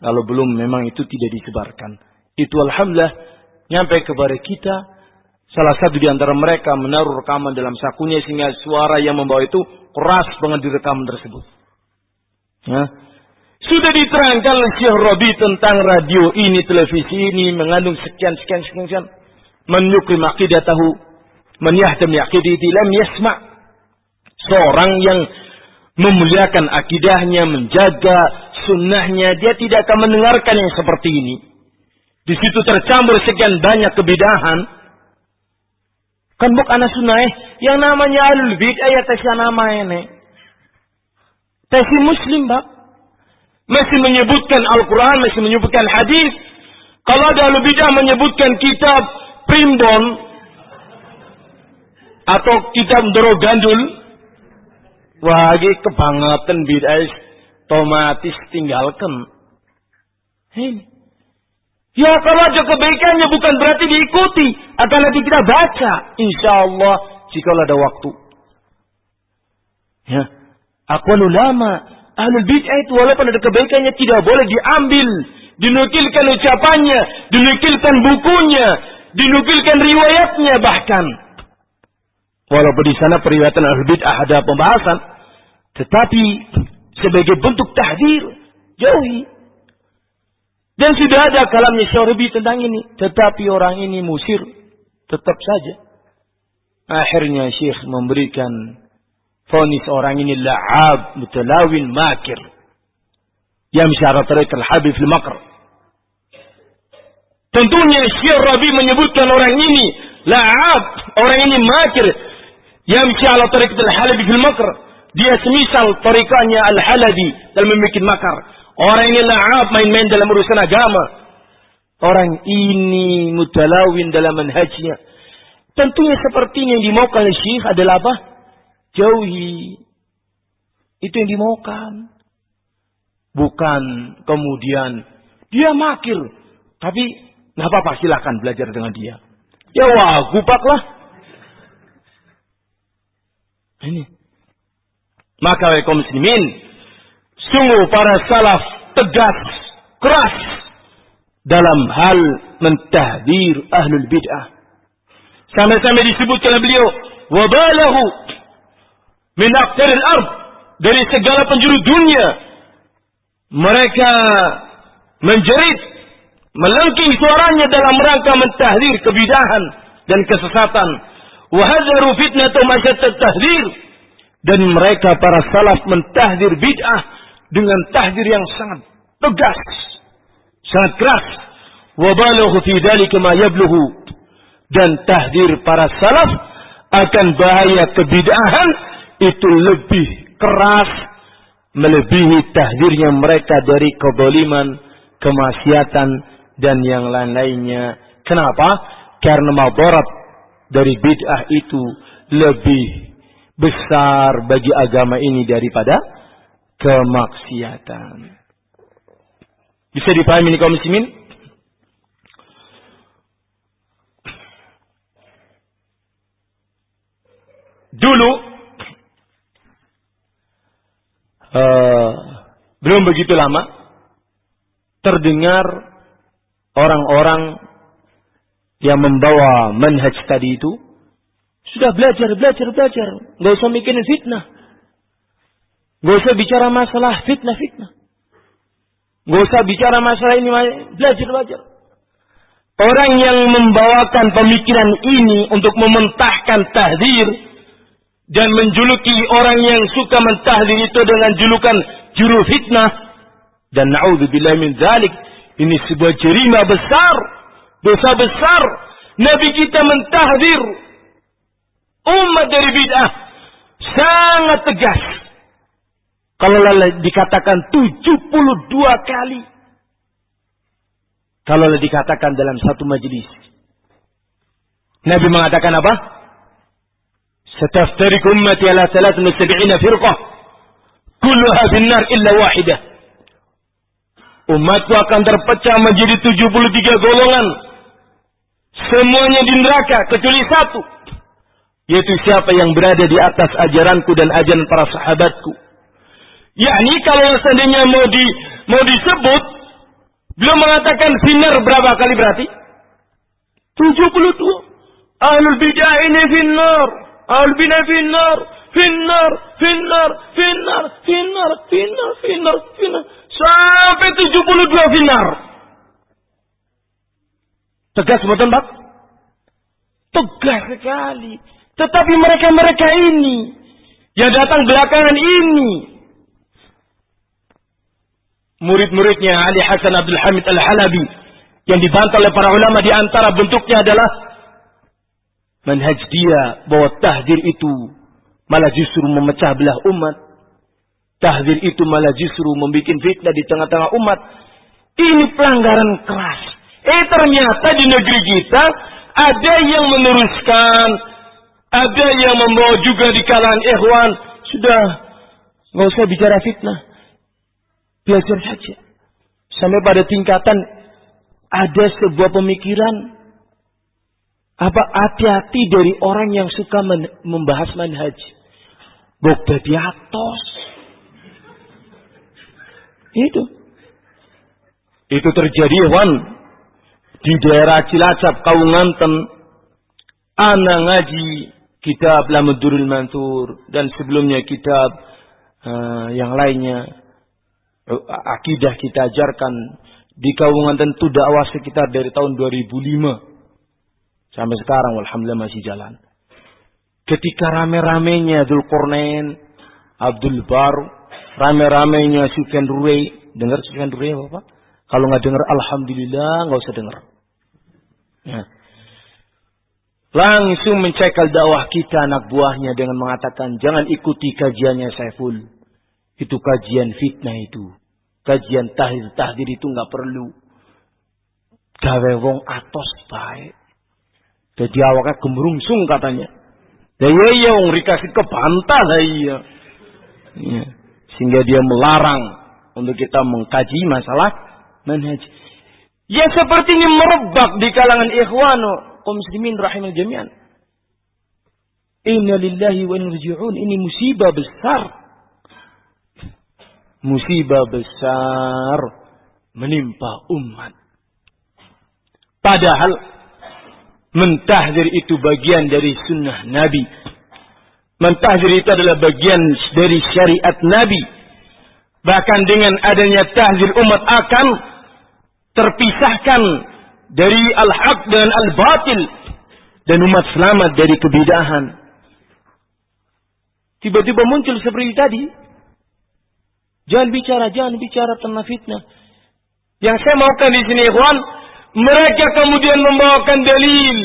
Kalau belum memang itu tidak disebarkan. Itu alhamdulillah nyampe kepada kita. Salah satu di antara mereka menaruh rekaman dalam sakunya sehingga suara yang membawa itu keras banget rekaman tersebut. Ya. Sudah diterangkan oleh Syekh Robi tentang radio ini, televisi ini mengandung sekian sekian sekian. sekian. Man yukrim aqidatahu man yahdam aqidati lam yasma. Seorang yang memuliakan akidahnya, menjaga sunnahnya, dia tidak akan mendengarkan yang seperti ini. Di situ tercampur sekian banyak kebidahan. Kan sunnah eh. Yang namanya alul bid'ah ya tesya nama ini. Tesi muslim, Pak. Masih menyebutkan Al-Quran, masih menyebutkan hadis. Kalau ada alul bid'ah menyebutkan kitab primbon atau kitab Dorogandul, wah, kebangetan bid'ah otomatis tinggalkan. Hei. Ya kalau ada kebaikannya bukan berarti diikuti. Akan nanti kita baca. Insya Allah jika ada waktu. Ya. Akwal ulama. Ahlul bid'ah itu walaupun ada kebaikannya tidak boleh diambil. Dinukilkan ucapannya. Dinukilkan bukunya. Dinukilkan riwayatnya bahkan. Walaupun di sana periwayatan ahlul bid'ah ada pembahasan. Tetapi sebagai bentuk tahdir. Jauhi. Dan sudah ada kalamnya Syarabi tentang ini. Tetapi orang ini musir. Tetap saja. Akhirnya Syekh memberikan fonis orang ini la'ab, mutalawin, makir. Yamsi ala al-habib fil makr. Tentunya Syekh Rabi menyebutkan orang ini la'ab, orang ini makir. Yamsi ala al-habib fil makr. Dia semisal torikanya Al-Halabi dalam membuat makar. Orang ini la'ab main-main dalam urusan agama. Orang ini mutalawin dalam manhajnya. Tentunya seperti yang dimaukan oleh Syekh adalah apa? Jauhi. Itu yang dimaukan. Bukan kemudian dia makir. Tapi nggak apa-apa silahkan belajar dengan dia. Ya wah, gupaklah. Ini maka kaum muslimin, sungguh para salaf tegas, keras dalam hal mentahdir ahlul bid'ah. Sampai-sampai disebutkan beliau, wabalahu min aqtaril ard dari segala penjuru dunia. Mereka menjerit, melengking suaranya dalam rangka mentahdir kebidahan dan kesesatan. Wahadaru fitnatu masyarakat tahdir dan mereka para salaf mentahdir bid'ah dengan tahdir yang sangat tegas, sangat keras. Wabalughu fi dzalika ma. Dan tahdir para salaf akan bahaya kebid'ahan itu lebih keras melebihi tahdirnya mereka dari keboliman, kemaksiatan dan yang lain-lainnya. Kenapa? Karena mabarat dari bid'ah itu lebih besar bagi agama ini daripada kemaksiatan. Bisa dipahami ini kaum muslimin? Dulu uh, belum begitu lama terdengar orang-orang yang membawa manhaj tadi itu sudah belajar, belajar, belajar. Gak usah mikirin fitnah. Gak usah bicara masalah fitnah, fitnah. Gak usah bicara masalah ini, belajar, belajar. Orang yang membawakan pemikiran ini untuk mementahkan tahdir dan menjuluki orang yang suka mentahdir itu dengan julukan juru fitnah dan naudzubillah min dzalik ini sebuah jerima besar, dosa besar. Nabi kita mentahdir umat dari bid'ah sangat tegas. Kalau dikatakan 72 kali. Kalau dikatakan dalam satu majelis. Nabi mengatakan apa? Sataftariq ummati ala 73 firqah. Kulluha finnar illa wahidah. Umatku akan terpecah menjadi 73 golongan. semuanya di neraka kecuali satu yaitu siapa yang berada di atas ajaranku dan ajaran para sahabatku yakni kalau seandainya mau di mau disebut belum mengatakan sinar berapa kali berarti? 72 ahlul bidah ini finnar. Ahlul bidah finnar. Finnar finnar finnar finnar finnar finnar finnar. Sampai 72 finnar. Tegas betul Pak tegas sekali. Tetapi mereka-mereka ini yang datang belakangan ini murid-muridnya Ali Hasan Abdul Hamid Al-Halabi yang dibantah oleh para ulama di antara bentuknya adalah manhaj dia bahwa tahdir itu malah justru memecah belah umat. Tahdir itu malah justru membuat fitnah di tengah-tengah umat. Ini pelanggaran keras. Eh ternyata di negeri kita ada yang meneruskan, ada yang membawa juga di kalangan ikhwan. Sudah, nggak usah bicara fitnah. Belajar saja. Sampai pada tingkatan ada sebuah pemikiran apa hati-hati dari orang yang suka membahas manhaj. Bok di atas. Itu. Itu terjadi Wan di daerah Cilacap Kaunganten ana ngaji kitab Lamudurul Mansur dan sebelumnya kitab uh, yang lainnya akidah kita ajarkan di kawangan tentu dakwah sekitar dari tahun 2005 sampai sekarang alhamdulillah masih jalan. Ketika rame-ramenya Dzulqarnain, Abdul Bar, rame-ramenya Sufyan Rurei, dengar Sufyan Rurei apa? Kalau nggak dengar alhamdulillah nggak usah dengar. Ya. Langsung mencekal dakwah kita anak buahnya dengan mengatakan jangan ikuti kajiannya Saiful. Itu kajian fitnah itu. Kajian tahdir-tahdir itu nggak perlu. Gawe wong atos baik. Jadi awaknya gemerungsung katanya. Ya iya iya wong dikasih kebantah lah iya. Ya. Sehingga dia melarang untuk kita mengkaji masalah manhaj. Ya sepertinya merebak di kalangan ikhwanu kaum muslimin rahimah jami'an. Inna lillahi wa inna Ini musibah besar musibah besar menimpa umat. Padahal mentahdir itu bagian dari sunnah Nabi. Mentahdir itu adalah bagian dari syariat Nabi. Bahkan dengan adanya tahdir umat akan terpisahkan dari al-haq dan al-batil. Dan umat selamat dari kebidahan. Tiba-tiba muncul seperti tadi. Jangan bicara, jangan bicara tentang fitnah. Yang saya maukan di sini, ikhwan, mereka kemudian membawakan dalil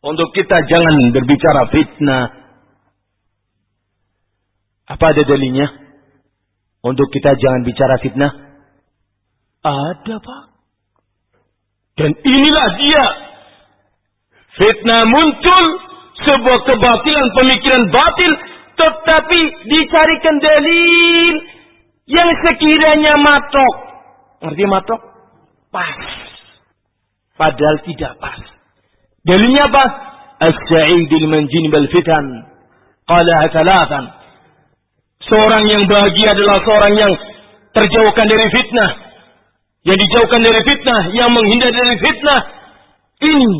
untuk kita jangan berbicara fitnah. Apa ada dalilnya? Untuk kita jangan bicara fitnah? Ada, Pak. Dan inilah dia. Fitnah muncul sebuah kebatilan, pemikiran batil tetapi dicarikan dalil yang sekiranya matok. Ngerti matok? Pas. Padahal tidak pas. Dalilnya apa? As-sa'idil manjin bal fitan. Qala thalathan. Seorang yang bahagia adalah seorang yang terjauhkan dari fitnah. Yang dijauhkan dari fitnah. Yang menghindar dari fitnah. Ini.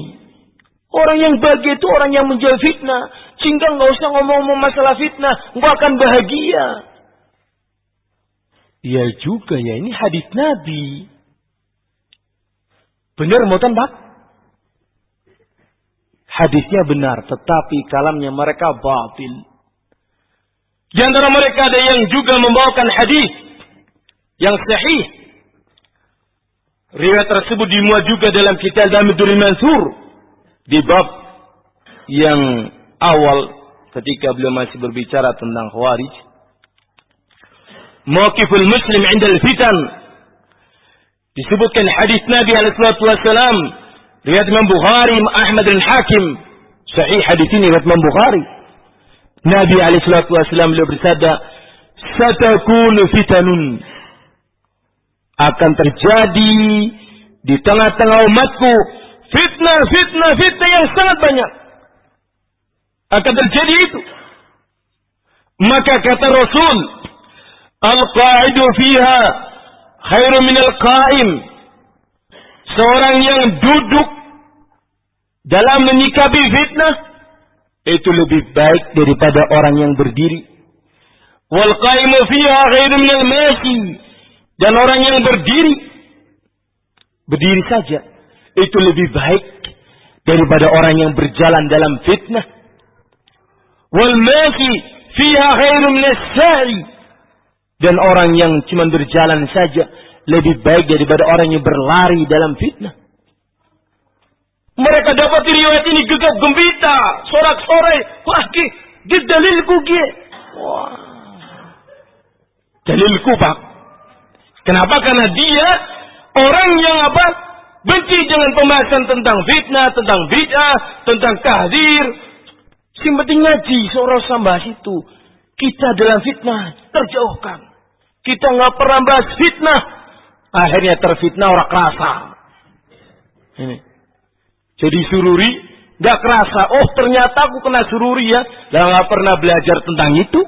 Orang yang bahagia itu orang yang menjauh fitnah. Sehingga nggak usah ngomong-ngomong masalah fitnah, nggak akan bahagia. Ya juga ya, ini hadis Nabi. Benar mau Pak? Hadisnya benar, tetapi kalamnya mereka batil. Di antara mereka ada yang juga membawakan hadis yang sahih. Riwayat tersebut dimuat juga dalam kitab Damidul Mansur di bab yang awal ketika beliau masih berbicara tentang khawarij. Mawqiful muslim indal fitan. Disebutkan hadis Nabi alaihi wasallam riwayat Imam Bukhari, Ahmad dan Hakim. Sahih hadis ini riwayat Imam Bukhari. Nabi alaihi wasallam beliau bersabda, "Satakunu fitanun." Akan terjadi di tengah-tengah umatku fitnah, fitnah, fitnah yang sangat banyak. Akan terjadi itu. Maka kata Rasul, Al-qa'idu fiha khairu min al-qa'im. Seorang yang duduk dalam menyikapi fitnah itu lebih baik daripada orang yang berdiri. Wal qa'imu fiha khairu min al-mashi. Dan orang yang berdiri berdiri saja itu lebih baik daripada orang yang berjalan dalam fitnah. Wal mashi fiha khairu min as-sa'i. Dan orang yang cuma berjalan saja lebih baik daripada orang yang berlari dalam fitnah. Mereka dapat riwayat ini gegap gembita, sorak-sorai, wah ki, di dalilku ki. Wah. Dalilku pak. Kenapa? Karena dia orang yang apa? Benci dengan pembahasan tentang fitnah, tentang bid'ah, tentang kahdir. Sing penting ngaji, seorang sambah itu. Kita dalam fitnah terjauhkan. Kita nggak pernah bahas fitnah. Akhirnya terfitnah orang kerasa. Ini. Jadi sururi nggak kerasa. Oh ternyata aku kena sururi ya. Dan nggak pernah belajar tentang itu.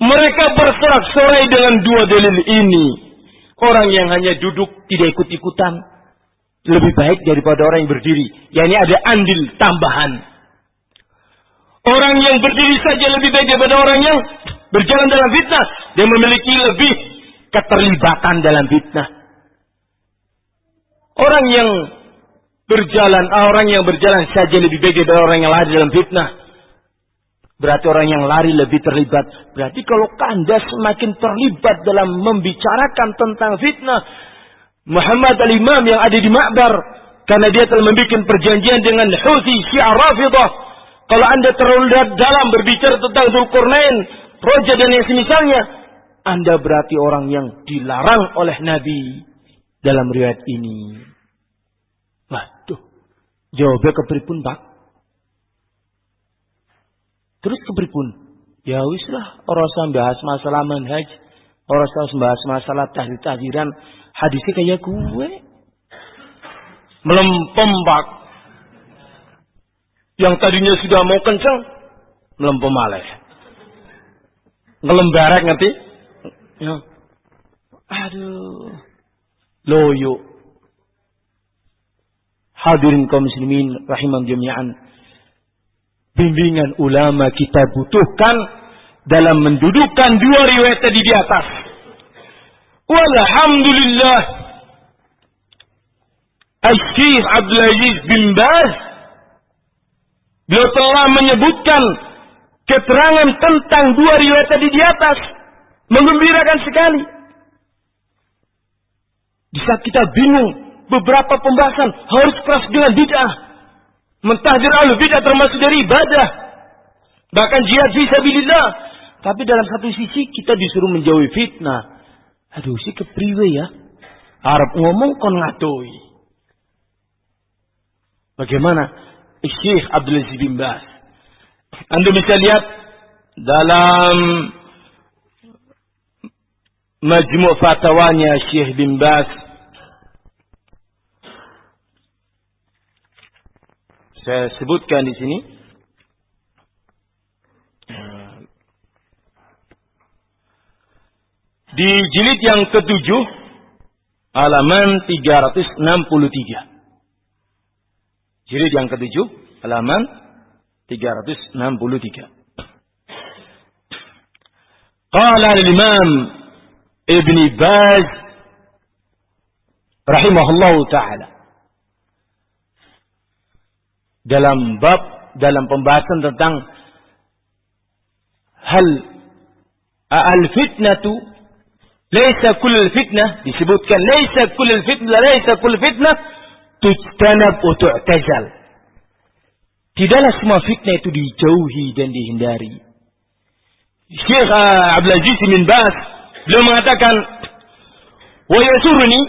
Mereka bersorak-sorai dengan dua dalil ini. Orang yang hanya duduk tidak ikut-ikutan. Lebih baik daripada orang yang berdiri. Ya ini ada andil tambahan. Orang yang berdiri saja lebih baik daripada orang yang berjalan dalam fitnah. Dia memiliki lebih keterlibatan dalam fitnah. Orang yang berjalan, orang yang berjalan saja lebih baik daripada orang yang lari dalam fitnah. Berarti orang yang lari lebih terlibat. Berarti kalau anda semakin terlibat dalam membicarakan tentang fitnah. Muhammad al-Imam yang ada di Ma'bar. Karena dia telah membuat perjanjian dengan Houthi Syiah Rafidah. Kalau anda terlalu dalam berbicara tentang Zulkarnain, Roja dan yang semisalnya, anda berarti orang yang dilarang oleh Nabi dalam riwayat ini. Waduh, jawabnya kepripun pak? Terus kepripun? Ya wis lah, orang usah bahas masalah manhaj, orang usah bahas masalah tahdid tahdiran, hadisnya kayak gue. Melempem pak. Yang tadinya sudah mau kencang, melempem maleh. Ngelembarek ngerti? Ya. Aduh. Loyo. Hadirin kaum muslimin rahimam jami'an. Bimbingan ulama kita butuhkan dalam mendudukkan dua riwayat tadi di atas. Walhamdulillah. Al-Syekh Abdul Aziz bin Baz beliau telah menyebutkan keterangan tentang dua riwayat tadi di atas mengembirakan sekali. Di saat kita bingung beberapa pembahasan harus keras dengan bid'ah. Mentahdir al bid'ah termasuk dari ibadah. Bahkan jihad fisabilillah. Tapi dalam satu sisi kita disuruh menjauhi fitnah. Aduh si kepriwe ya. Arab ngomong kon ngatoi. Bagaimana? Syekh Abdul Aziz bin Bas. Anda bisa lihat dalam majmu' fatwanya Syekh bin Bas. Saya sebutkan di sini. Di jilid yang ketujuh halaman 363 jilid yang ketujuh halaman 363 Qala al-Imam Ibn Baz rahimahullah taala dalam bab dalam pembahasan tentang hal al fitnatu laisa kull fitnah disebutkan laisa kull fitnah laisa kull fitnah tujtanab wa tu'tazal tidaklah semua fitnah itu dijauhi dan dihindari Syekh Abdul Aziz bin Baz Beliau mengatakan, "Wa yasurni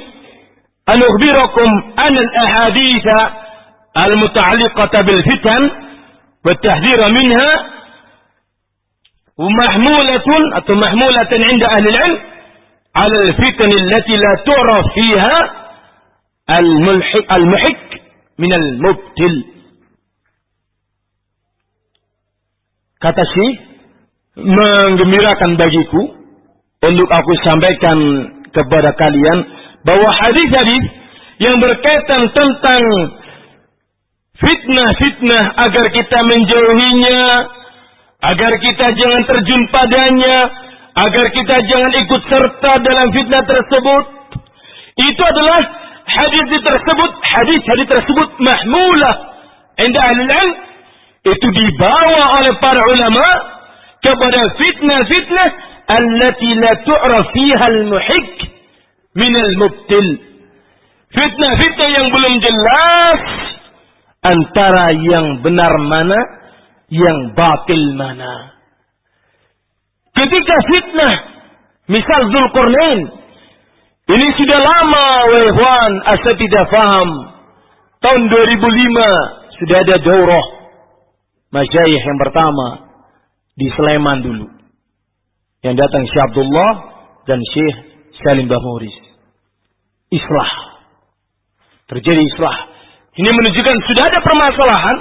an ukhbirakum an al-ahadits al-muta'alliqata bil fitan wa tahdhira minha ومحمولة أو محمولة عند أهل العلم على الفتن التي لا تعرف al-muhik min al-mubtil. Kata si menggembirakan bagiku untuk aku sampaikan kepada kalian bahwa hadis-hadis yang berkaitan tentang fitnah-fitnah agar kita menjauhinya, agar kita jangan terjun padanya, agar kita jangan ikut serta dalam fitnah tersebut. Itu adalah hadis tersebut, hadis-hadis tersebut mahmulah inda ahli itu dibawa oleh para ulama kepada fitnah-fitnah allati la tu'raf fiha al-muhik min al-mubtil. Fitnah-fitnah yang belum jelas antara yang benar mana, yang batil mana. Ketika fitnah, misal Zulkarnain, ini sudah lama, wehwan, asa tidak faham. Tahun 2005 sudah ada daurah masyayikh yang pertama di Sleman dulu. Yang datang Syekh Abdullah dan Syekh Salim Bahuris. Islah. Terjadi islah. Ini menunjukkan sudah ada permasalahan.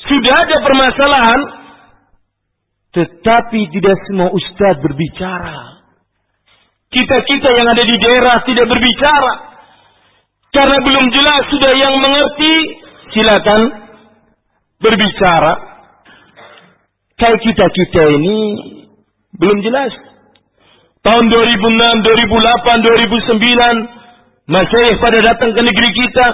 Sudah ada permasalahan tetapi tidak semua ustadz berbicara. Kita-kita yang ada di daerah tidak berbicara. Karena belum jelas sudah yang mengerti, silakan berbicara. Kayak kita-kita ini belum jelas. Tahun 2006, 2008, 2009, masih pada datang ke negeri kita,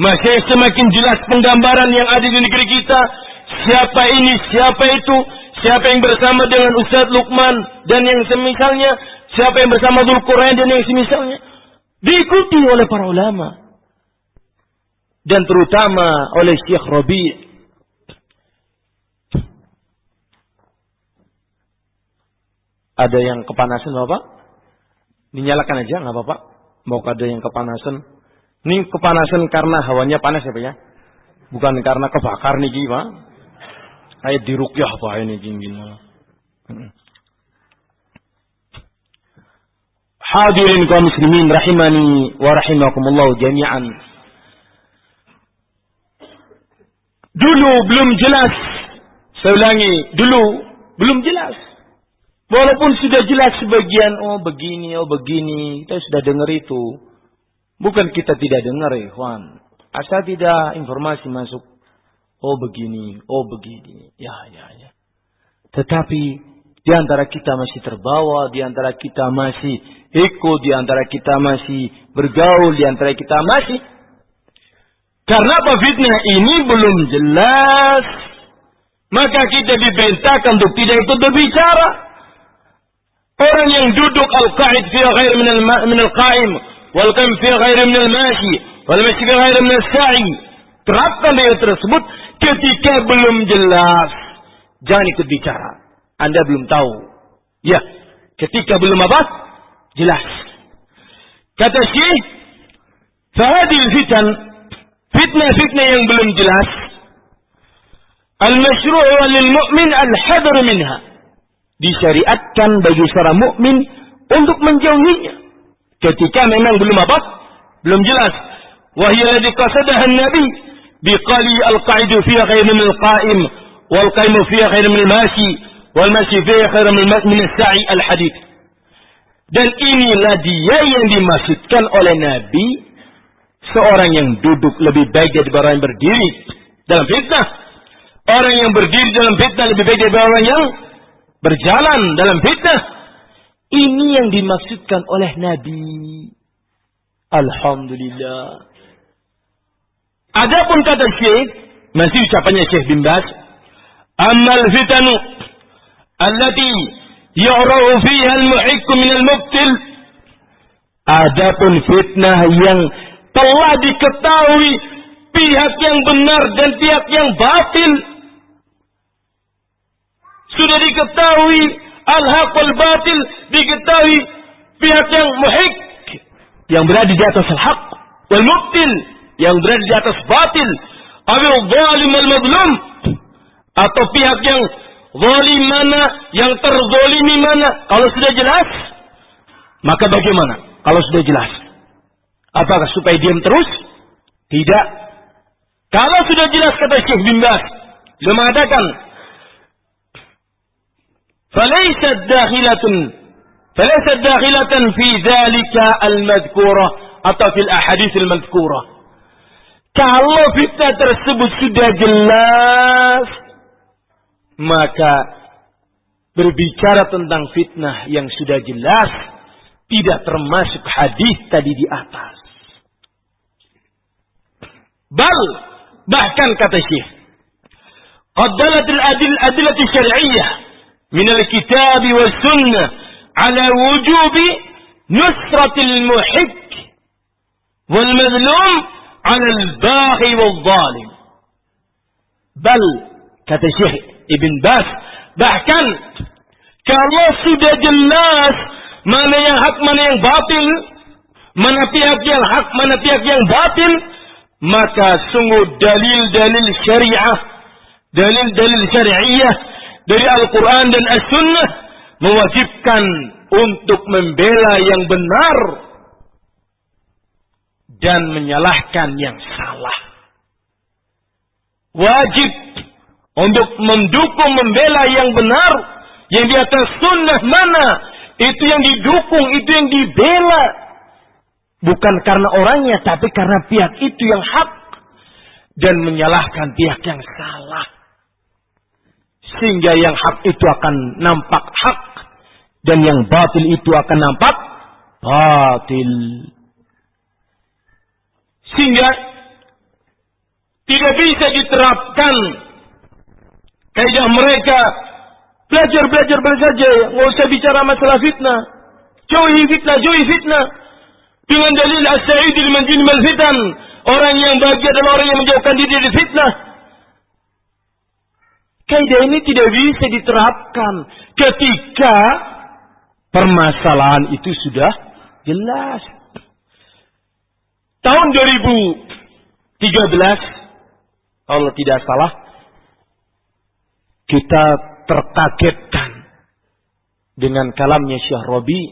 masih semakin jelas penggambaran yang ada di negeri kita. Siapa ini, siapa itu, Siapa yang bersama dengan Ustadz Lukman dan yang semisalnya, siapa yang bersama Quran dan yang semisalnya, diikuti oleh para ulama dan terutama oleh Syekh Rabi. Ada yang kepanasan Bapak? Dinyalakan aja nggak Bapak? Mau ada yang kepanasan? Ini kepanasan karena hawanya panas ya Pak ya? Bukan karena kebakar nih Pak. Kayak dirukyah apa ini gini Hadirin kaum muslimin rahimani wa rahimakumullah jami'an. Dulu belum jelas. Saya ulangi, dulu belum jelas. Walaupun sudah jelas sebagian, oh begini, oh begini, kita sudah dengar itu. Bukan kita tidak dengar, Ikhwan. Asal tidak informasi masuk Oh begini, oh begini. Ya, ya, ya. Tetapi di antara kita masih terbawa, di antara kita masih ikut, di antara kita masih bergaul, di antara kita masih. Karena apa fitnah ini belum jelas. Maka kita diperintahkan untuk tidak ikut berbicara. Orang yang duduk al-qa'id fi ghair min al-qa'im. Wal-qa'im fi ghair min al-mashi. Wal-mashi fi ghair min al-sa'i. Terapkan dia tersebut Ketika belum jelas, jangan ikut bicara. Anda belum tahu. Ya, ketika belum apa? Jelas. Kata Syekh, fahadil fitan, fitnah-fitnah yang belum jelas, al-masyru'u lil mu'min al-hadar minha. Disyariatkan bagi seorang mukmin untuk menjauhinya. Ketika memang belum apa? Belum jelas. Wahia ladhi qasadahan nabi. Biqali min Dan inilah dia yang dimaksudkan oleh Nabi. Seorang yang duduk lebih baik daripada orang yang berdiri. Dalam fitnah. Orang yang berdiri dalam fitnah lebih baik daripada orang yang berjalan dalam fitnah. Ini yang dimaksudkan oleh Nabi. Alhamdulillah. Adapun kata Syekh, masih ucapannya Syekh bin Bas, "Amal fitanu allati yu'rafu fiha al-muhikku min al-mubtil." Adapun fitnah yang telah diketahui pihak yang benar dan pihak yang batil sudah diketahui al-haq wal batil diketahui pihak yang muhik yang berada di atas al-haq wal mubtil yang berada di atas batil awil zalim al madlum atau pihak yang zalim mana yang terzolimi mana kalau sudah jelas maka bagaimana kalau sudah jelas Apakah supaya diam terus? Tidak. Kalau sudah jelas kata Syekh bin Bas, dia mengatakan, "Falaysat dakhilatun falaysat dakhilatan fi dzalika al-madhkurah atau fil ahadits al-madhkurah." Kalau fitnah tersebut sudah jelas, maka berbicara tentang fitnah yang sudah jelas tidak termasuk hadis tadi di atas. Bal bahkan kata Syekh, qad dalat al-adil adillati syar'iyyah sunnah ala wujub nusrat al-muhik wal mazlum ala al-baghi wal zalim. Bal kata Syekh Ibn Bas bahkan kalau sudah jelas mana yang hak, mana yang batil, mana pihak yang hak, mana pihak yang batil, maka sungguh dalil-dalil syariah, dalil-dalil syariah dari Al-Quran dan As-Sunnah mewajibkan untuk membela yang benar dan menyalahkan yang salah. Wajib untuk mendukung membela yang benar yang di atas sunnah mana itu yang didukung, itu yang dibela. Bukan karena orangnya, tapi karena pihak itu yang hak. Dan menyalahkan pihak yang salah. Sehingga yang hak itu akan nampak hak. Dan yang batil itu akan nampak batil. Sehingga tidak bisa diterapkan kaidah mereka Belajar, belajar, belajar saja. Nggak usah bicara masalah fitnah. Jauhi fitnah, jauhi fitnah. Dengan dalil as-sa'id manjini fitan. Orang yang bahagia adalah orang yang menjauhkan diri dari fitnah. Kaidah ini tidak bisa diterapkan ketika permasalahan itu sudah jelas. Tahun 2013, kalau tidak salah, kita terkagetkan dengan kalamnya Syekh Rabi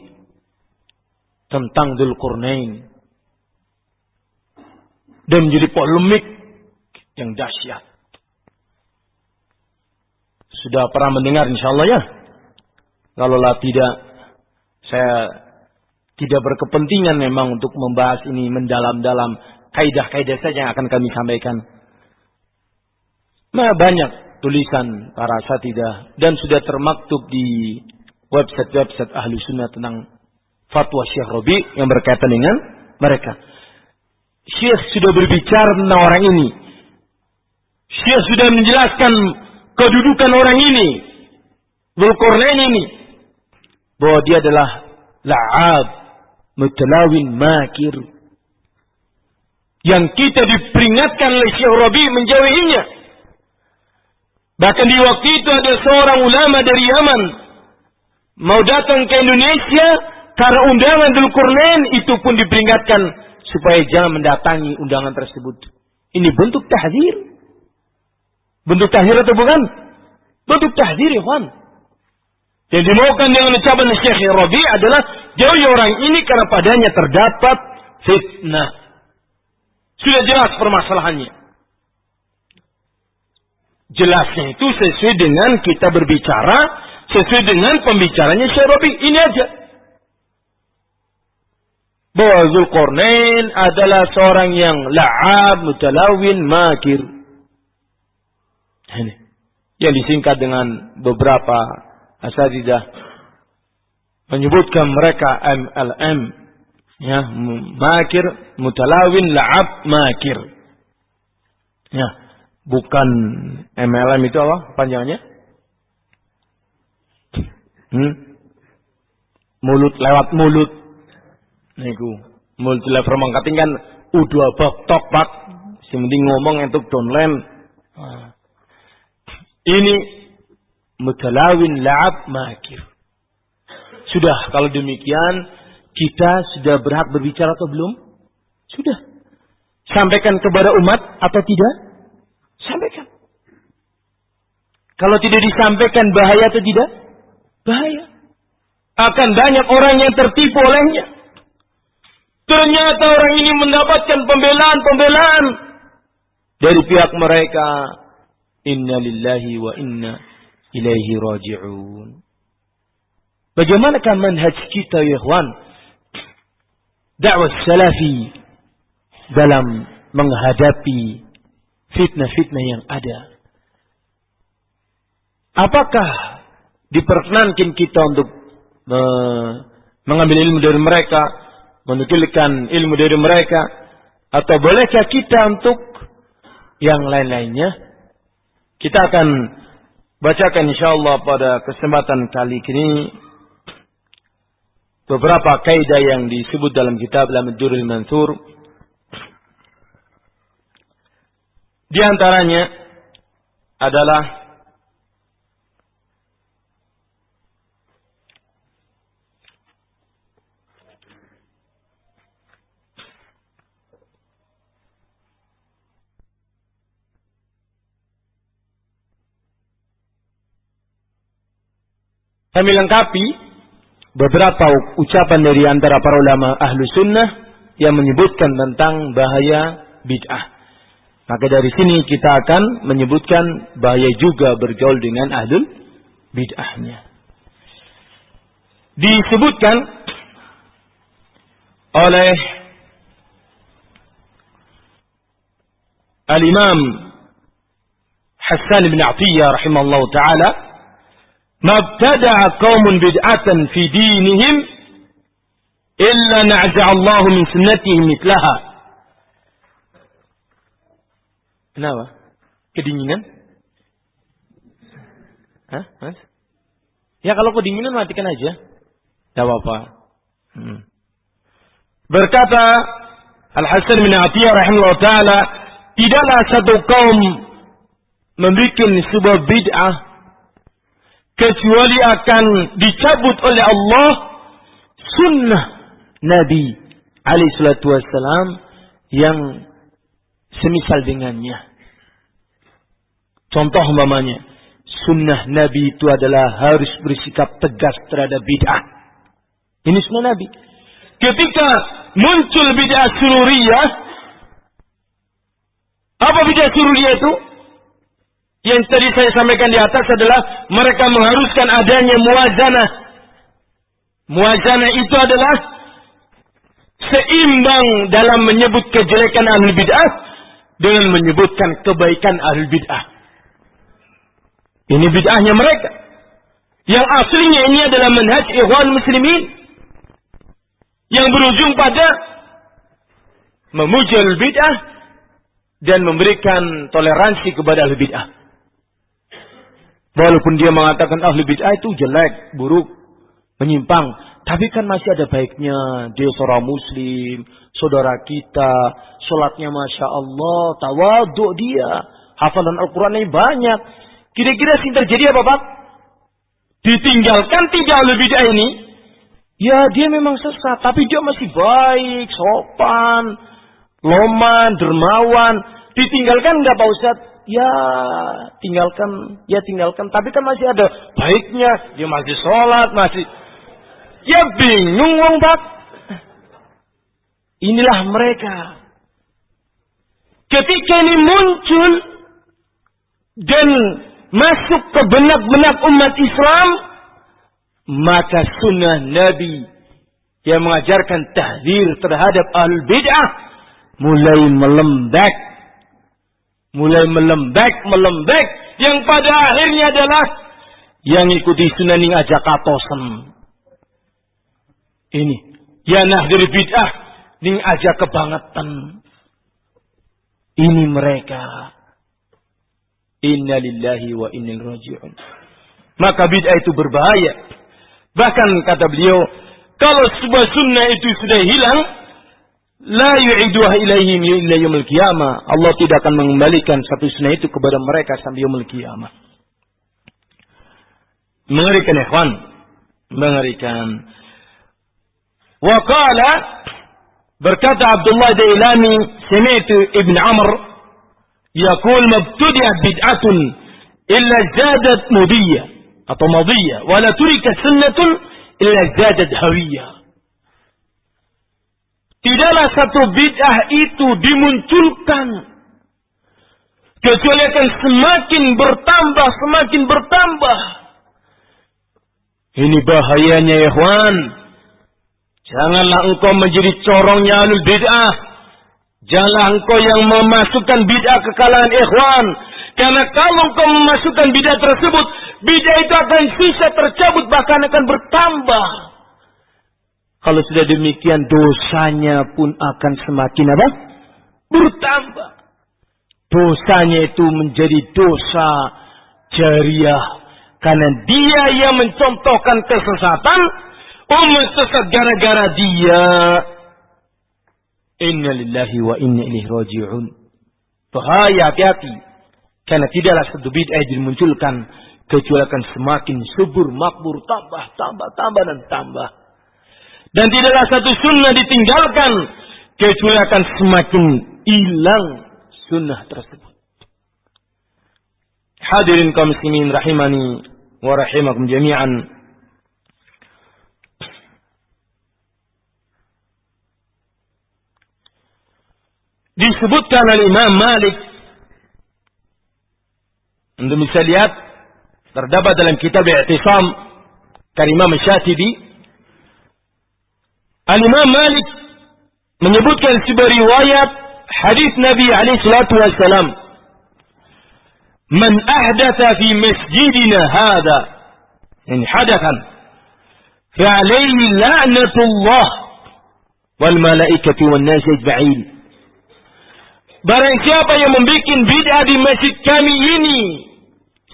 tentang Dhul Qurnain dan menjadi polemik yang dahsyat. Sudah pernah mendengar insyaallah ya? Kalaulah tidak saya tidak berkepentingan memang untuk membahas ini mendalam-dalam kaidah-kaidah saja yang akan kami sampaikan. Nah, banyak tulisan para asatidah dan sudah termaktub di website-website ahli sunnah tentang fatwa Syekh Robi yang berkaitan dengan mereka. Syekh sudah berbicara tentang orang ini. Syekh sudah menjelaskan kedudukan orang ini. Zulkarnain ini. Bahwa dia adalah la'ab, mutalawin, makir. Yang kita diperingatkan oleh Syekh Rabi menjauhinya. Bahkan di waktu itu ada seorang ulama dari Yaman mau datang ke Indonesia karena undangan Dul Qurnain itu pun diperingatkan supaya jangan mendatangi undangan tersebut. Ini bentuk tahdir. Bentuk tahdir atau bukan? Bentuk tahdir, ya Juan. Yang dimaukan dengan ucapan Syekh Rabi adalah jauhi orang ini karena padanya terdapat fitnah. Sudah jelas permasalahannya. Jelasnya itu sesuai dengan kita berbicara, sesuai dengan pembicaranya Syekh Rabi. Ini aja. Bahwa Zulkarnain adalah seorang yang la'ab, mutalawin, makir. Ini. Yang disingkat dengan beberapa asadidah. Menyebutkan mereka MLM. Ya, makir, mutalawin, la'ab, makir. Ya, Bukan MLM itu apa panjangnya? Hmm? Mulut lewat mulut. Niku. Mulut mangkating kan udah abah tok pak. Si penting ngomong untuk downline. Ini mutalawin la'ab makir. Sudah kalau demikian kita sudah berhak berbicara atau belum? Sudah. Sampaikan kepada umat atau tidak? Sampaikan. Kalau tidak disampaikan bahaya atau tidak? Bahaya. Akan banyak orang yang tertipu olehnya. Ternyata orang ini mendapatkan pembelaan-pembelaan dari pihak mereka. Inna lillahi wa inna ilaihi raji'un. Bagaimanakah manhaj kita ya ikhwan? Dakwah salafi dalam menghadapi fitnah-fitnah yang ada. Apakah diperkenankan kita untuk me mengambil ilmu dari mereka, menukilkan ilmu dari mereka, atau bolehkah kita untuk yang lain-lainnya? Kita akan bacakan insyaallah pada kesempatan kali ini beberapa kaidah yang disebut dalam kitab Lamdurul Mansur. Di antaranya adalah kami lengkapi beberapa ucapan dari antara para ulama ahlu sunnah yang menyebutkan tentang bahaya bid'ah. Maka dari sini kita akan menyebutkan bahaya juga bergaul dengan ahlul bid'ahnya. Disebutkan oleh Al-Imam Hassan bin Atiyah rahimahullah ta'ala mabtada'a qaumun bid'atan fi dinihim illa Allah min sunnatihim mitlaha. Kenapa? Kedinginan? Hah, Mas? Ya kalau kedinginan matikan aja. Tidak apa-apa. Hmm. Berkata Al-Hasan bin Atiyah rahimahullah ta'ala, tidaklah satu kaum membuat sebuah bid'ah kecuali akan dicabut oleh Allah sunnah Nabi alaihi salatu wassalam yang semisal dengannya. Contoh umpamanya, sunnah Nabi itu adalah harus bersikap tegas terhadap bid'ah. Ini sunnah Nabi. Ketika muncul bid'ah sururiyah, apa bid'ah sururiyah itu? Yang tadi saya sampaikan di atas adalah mereka mengharuskan adanya muazanah. Muazanah itu adalah seimbang dalam menyebut kejelekan ahli bid'ah dengan menyebutkan kebaikan ahli bid'ah. Ini bid'ahnya mereka. Yang aslinya ini adalah manhaj ikhwan muslimin. Yang berujung pada memuji ahli bid'ah dan memberikan toleransi kepada ahli bid'ah. Walaupun dia mengatakan ahli bid'ah itu jelek, buruk, menyimpang. Tapi kan masih ada baiknya. Dia seorang muslim, saudara kita. Sholatnya Masya Allah, tawaduk dia. Hafalan Al-Quran ini banyak. Kira-kira sih terjadi apa Pak? Ditinggalkan tiga ahli bid'ah ini. Ya dia memang sesat, tapi dia masih baik, sopan, loman, dermawan. Ditinggalkan nggak Pak Ustadz? Ya tinggalkan, ya tinggalkan. Tapi kan masih ada baiknya, dia masih sholat, masih, ya bingung wong pak. Inilah mereka. Ketika ini muncul dan masuk ke benak-benak umat Islam, maka sunnah Nabi yang mengajarkan tahdir terhadap ahlul bid'ah mulai melembek mulai melembek, melembek, yang pada akhirnya adalah yang ikuti sunan ning aja katosen. Ini, ya nahdir bid'ah ning aja kebangetan. Ini mereka. Inna lillahi wa inna raji'un. Maka bid'ah itu berbahaya. Bahkan kata beliau, kalau sebuah sunnah itu sudah hilang, La yu'iduha ilaihim illa yaumil qiyamah. Allah tidak akan mengembalikan satu sunnah itu kepada mereka sampai yaumil qiyamah. Mengerikan ikhwan. Mengerikan. Wa qala berkata Abdullah Dailami sami'tu Ibn Amr yaqul mabtudi'at bid'atun illa zadat mudiyya atau madiyya wa la turika sunnatun illa zadat hawiyya tidaklah satu bid'ah itu dimunculkan kecuali akan semakin bertambah, semakin bertambah. Ini bahayanya ya Ikhwan. Janganlah engkau menjadi corongnya alul bid'ah. Janganlah engkau yang memasukkan bid'ah ke kalangan ikhwan. Karena kalau engkau memasukkan bid'ah tersebut, bid'ah itu akan sisa tercabut bahkan akan bertambah. Kalau sudah demikian dosanya pun akan semakin apa? Bertambah. Dosanya itu menjadi dosa jariah. Karena dia yang mencontohkan kesesatan, umat sesat gara-gara dia. Inna lillahi wa inna ilaihi raji'un. Bahaya hati-hati. Karena tidaklah satu bid'ah dimunculkan kecuali akan semakin subur, makmur, tambah, tambah, tambah dan tambah. Dan tidaklah satu sunnah ditinggalkan kecuali akan semakin hilang sunnah tersebut. Hadirin kaum muslimin rahimani wa rahimakum jami'an. Disebutkan oleh Imam Malik untuk bisa lihat terdapat dalam kitab I'tisam karya Imam Syatibi Al-Imam Malik menyebutkan sebuah riwayat hadis Nabi alaihi salatu wasallam Man ahdatha fi masjidina hada in hadathan فعليه لعنة الله والملائكة والناس أجمعين Barang siapa yang membuat bid'ah di masjid kami ini,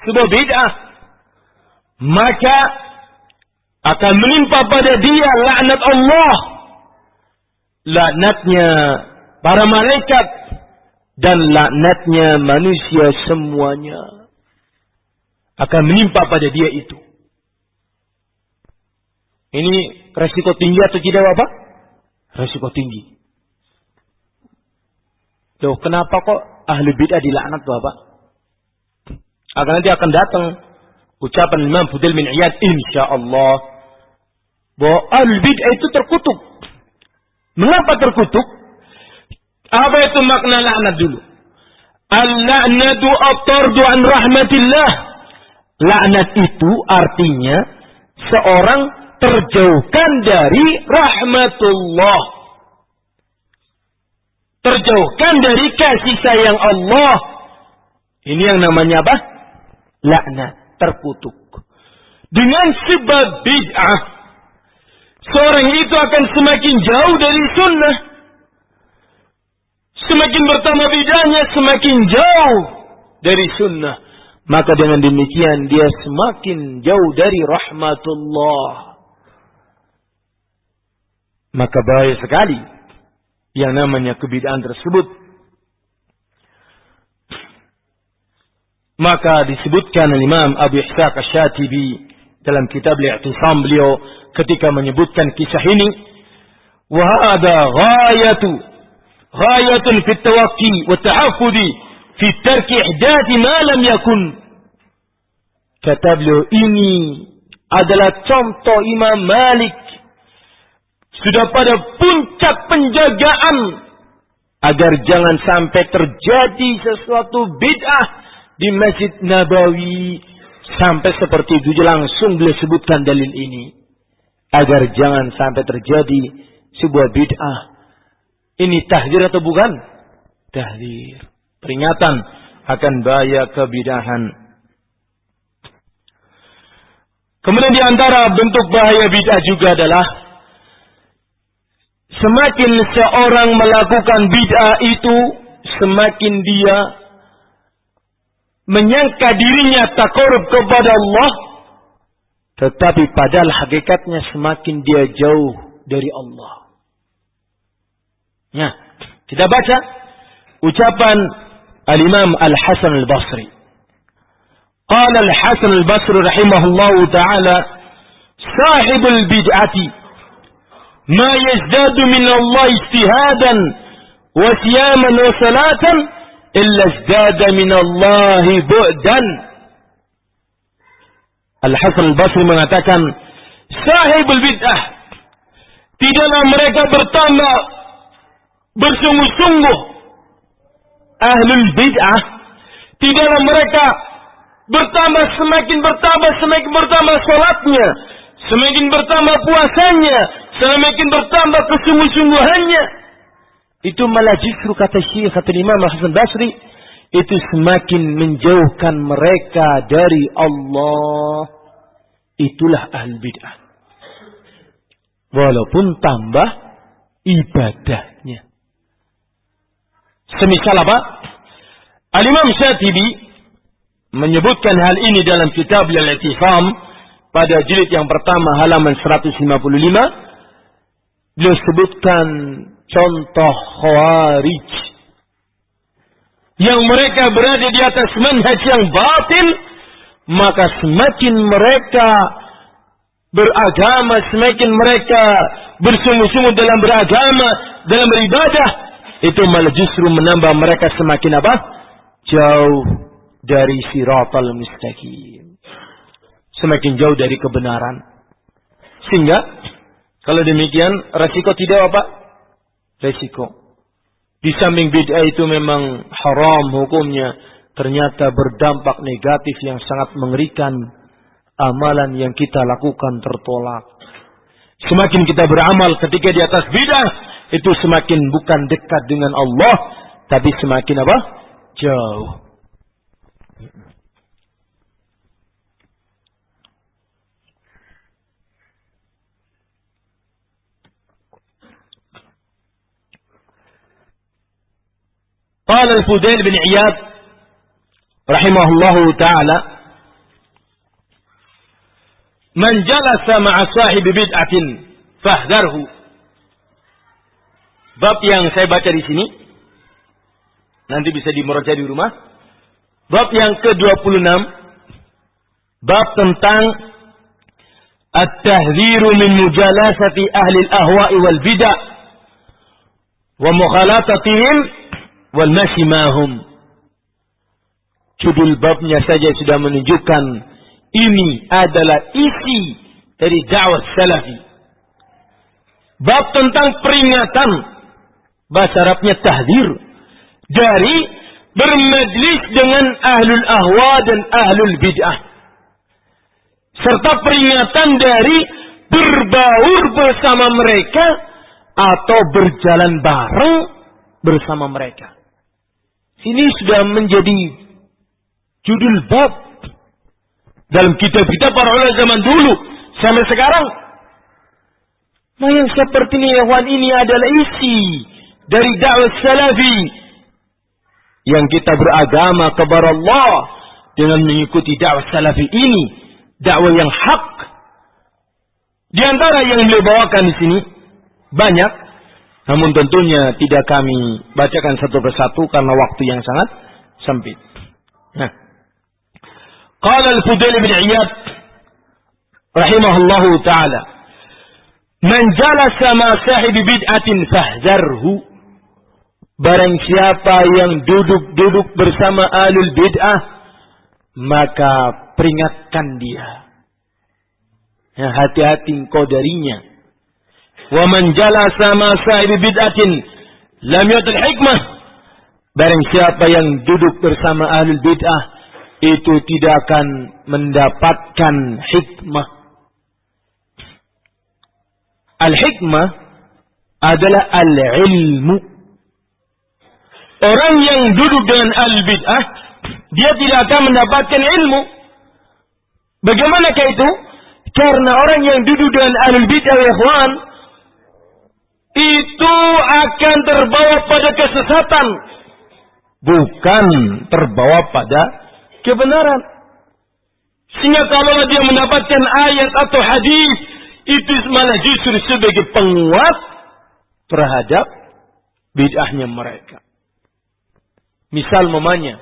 sebuah bid'ah, maka akan menimpa pada dia laknat Allah. Laknatnya para malaikat dan laknatnya manusia semuanya akan menimpa pada dia itu. Ini resiko tinggi atau tidak apa? Resiko tinggi. Loh, kenapa kok ahli bid'ah dilaknat Bapak? Akan nanti akan datang ucapan Imam Fudil bin Iyad insyaallah bahwa ahli bid'ah itu terkutuk. Mengapa terkutuk? Apa itu makna laknat dulu? Al-la'natu at-tardu an rahmatillah. Laknat itu artinya seorang terjauhkan dari rahmatullah. Terjauhkan dari kasih sayang Allah. Ini yang namanya apa? Laknat, terkutuk. Dengan sebab bid'ah, seorang itu akan semakin jauh dari sunnah. Semakin bertambah bid'ahnya, semakin jauh dari sunnah. Maka dengan demikian dia semakin jauh dari rahmatullah. Maka bahaya sekali yang namanya kebidaan tersebut. Maka disebutkan Imam Abu Ishaq Ash-Shatibi dalam kitab Li'tisam beliau ketika menyebutkan kisah ini. Wahada ghayatu ghayatun fit tawakki wa ta'afudi fi tarki ihdathi ma lam yakun. Kata beliau ini adalah contoh Imam Malik sudah pada puncak penjagaan agar jangan sampai terjadi sesuatu bid'ah di Masjid Nabawi sampai seperti itu langsung beliau sebutkan dalil ini. Agar jangan sampai terjadi sebuah bid'ah. Ini tahdir atau bukan? Tahdir. Peringatan akan bahaya kebidahan. Kemudian di antara bentuk bahaya bid'ah juga adalah Semakin seorang melakukan bid'ah itu, semakin dia menyangka dirinya takorub kepada Allah, tetapi padahal hakikatnya semakin dia jauh dari Allah. Ya, kita baca ucapan Al-Imam Al-Hasan Al-Basri. Qala Al-Hasan Al-Basri rahimahullahu taala, "Sahibul bid'ati ma yazdadu min Allah ijtihadan wa wa salatan" illa izdada minallahi bu'dan. Al-Hasan Basri mengatakan, sahibul bid'ah, tidaklah mereka bertambah bersungguh-sungguh. Ahlul bid'ah, tidaklah mereka bertambah semakin bertambah semakin bertambah sholatnya, semakin bertambah puasanya, semakin bertambah kesungguh-sungguhannya itu malah justru kata Syekh kata Imam Hasan Basri itu semakin menjauhkan mereka dari Allah. Itulah ahlul bid'ah. Walaupun tambah ibadahnya. Semisal apa? Al-Imam Syatibi menyebutkan hal ini dalam kitab Al-Itisam pada jilid yang pertama halaman 155 beliau sebutkan contoh khawarij yang mereka berada di atas manhaj yang batil maka semakin mereka beragama semakin mereka bersungguh-sungguh dalam beragama dalam beribadah itu malah justru menambah mereka semakin apa jauh dari siratal mustaqim. Semakin jauh dari kebenaran. Sehingga kalau demikian resiko tidak apa? Resiko. Di samping bid'ah itu memang haram hukumnya. Ternyata berdampak negatif yang sangat mengerikan. Amalan yang kita lakukan tertolak. Semakin kita beramal ketika di atas bid'ah. Itu semakin bukan dekat dengan Allah. Tapi semakin apa? Jauh. Qala al-Fudail bin Iyad الله تعالى Man jalasa ma'a sahib bid'atin fahdharhu. Bab yang saya baca di sini nanti bisa dimeraja di rumah. Bab yang ke-26 bab tentang at-tahdhiru min mujalasati ahli al-ahwa'i wal bid'ah wa mukhalatatihim wal mahum. Judul babnya saja sudah menunjukkan ini adalah isi dari dakwah salafi. Bab tentang peringatan bahasa Arabnya tahdir dari bermajlis dengan ahlul ahwa dan ahlul bid'ah serta peringatan dari berbaur bersama mereka atau berjalan bareng bersama mereka. Ini sudah menjadi judul bab dalam kitab-kitab para ulama zaman dulu sampai sekarang. Nah yang seperti ini ikhwan ini adalah isi dari dakwah salafi yang kita beragama kepada Allah dengan mengikuti dakwah salafi ini, dakwah yang hak. Di antara yang beliau bawakan di sini banyak namun tentunya tidak kami bacakan satu persatu karena waktu yang sangat sempit. Nah. Qala al-Fudail bin Iyad rahimahullahu taala Man jalasa ma sahib bid'atin fahzarhu Barang siapa yang duduk-duduk bersama alul bid'ah maka peringatkan dia. Ya, hati-hati engkau darinya Wa man jalasa ma sahibi bid'atin lam yutul hikmah. Barang siapa yang duduk bersama ahlul bid'ah itu tidak akan mendapatkan hikmah. Al-hikmah adalah al-ilmu. Orang yang duduk dengan al-bid'ah, dia tidak akan mendapatkan ilmu. Bagaimanakah itu? Karena orang yang duduk dengan al bid'ah, ya itu akan terbawa pada kesesatan. Bukan terbawa pada kebenaran. Sehingga kalau dia mendapatkan ayat atau hadis, itu malah justru sebagai penguat terhadap bid'ahnya mereka. Misal memanya,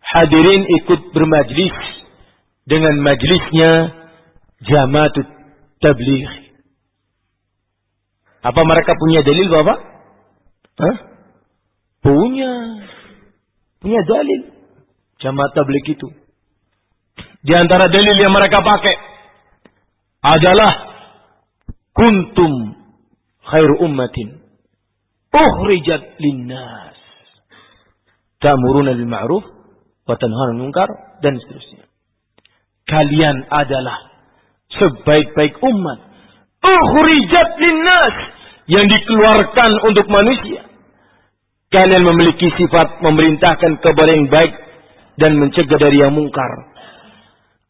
hadirin ikut bermajlis dengan majlisnya Jamatut Tabligh apa mereka punya dalil Bapak? Hah? Punya. Punya dalil. Jamaah tablik itu. Di antara dalil yang mereka pakai adalah kuntum khairu ummatin Ukhrijat linnas. Ta'muruna bil ma'ruf wa tanhauna munkar dan seterusnya. Kalian adalah sebaik-baik umat. Ukhrijat linnas yang dikeluarkan untuk manusia. Kalian memiliki sifat memerintahkan kepada yang baik dan mencegah dari yang mungkar.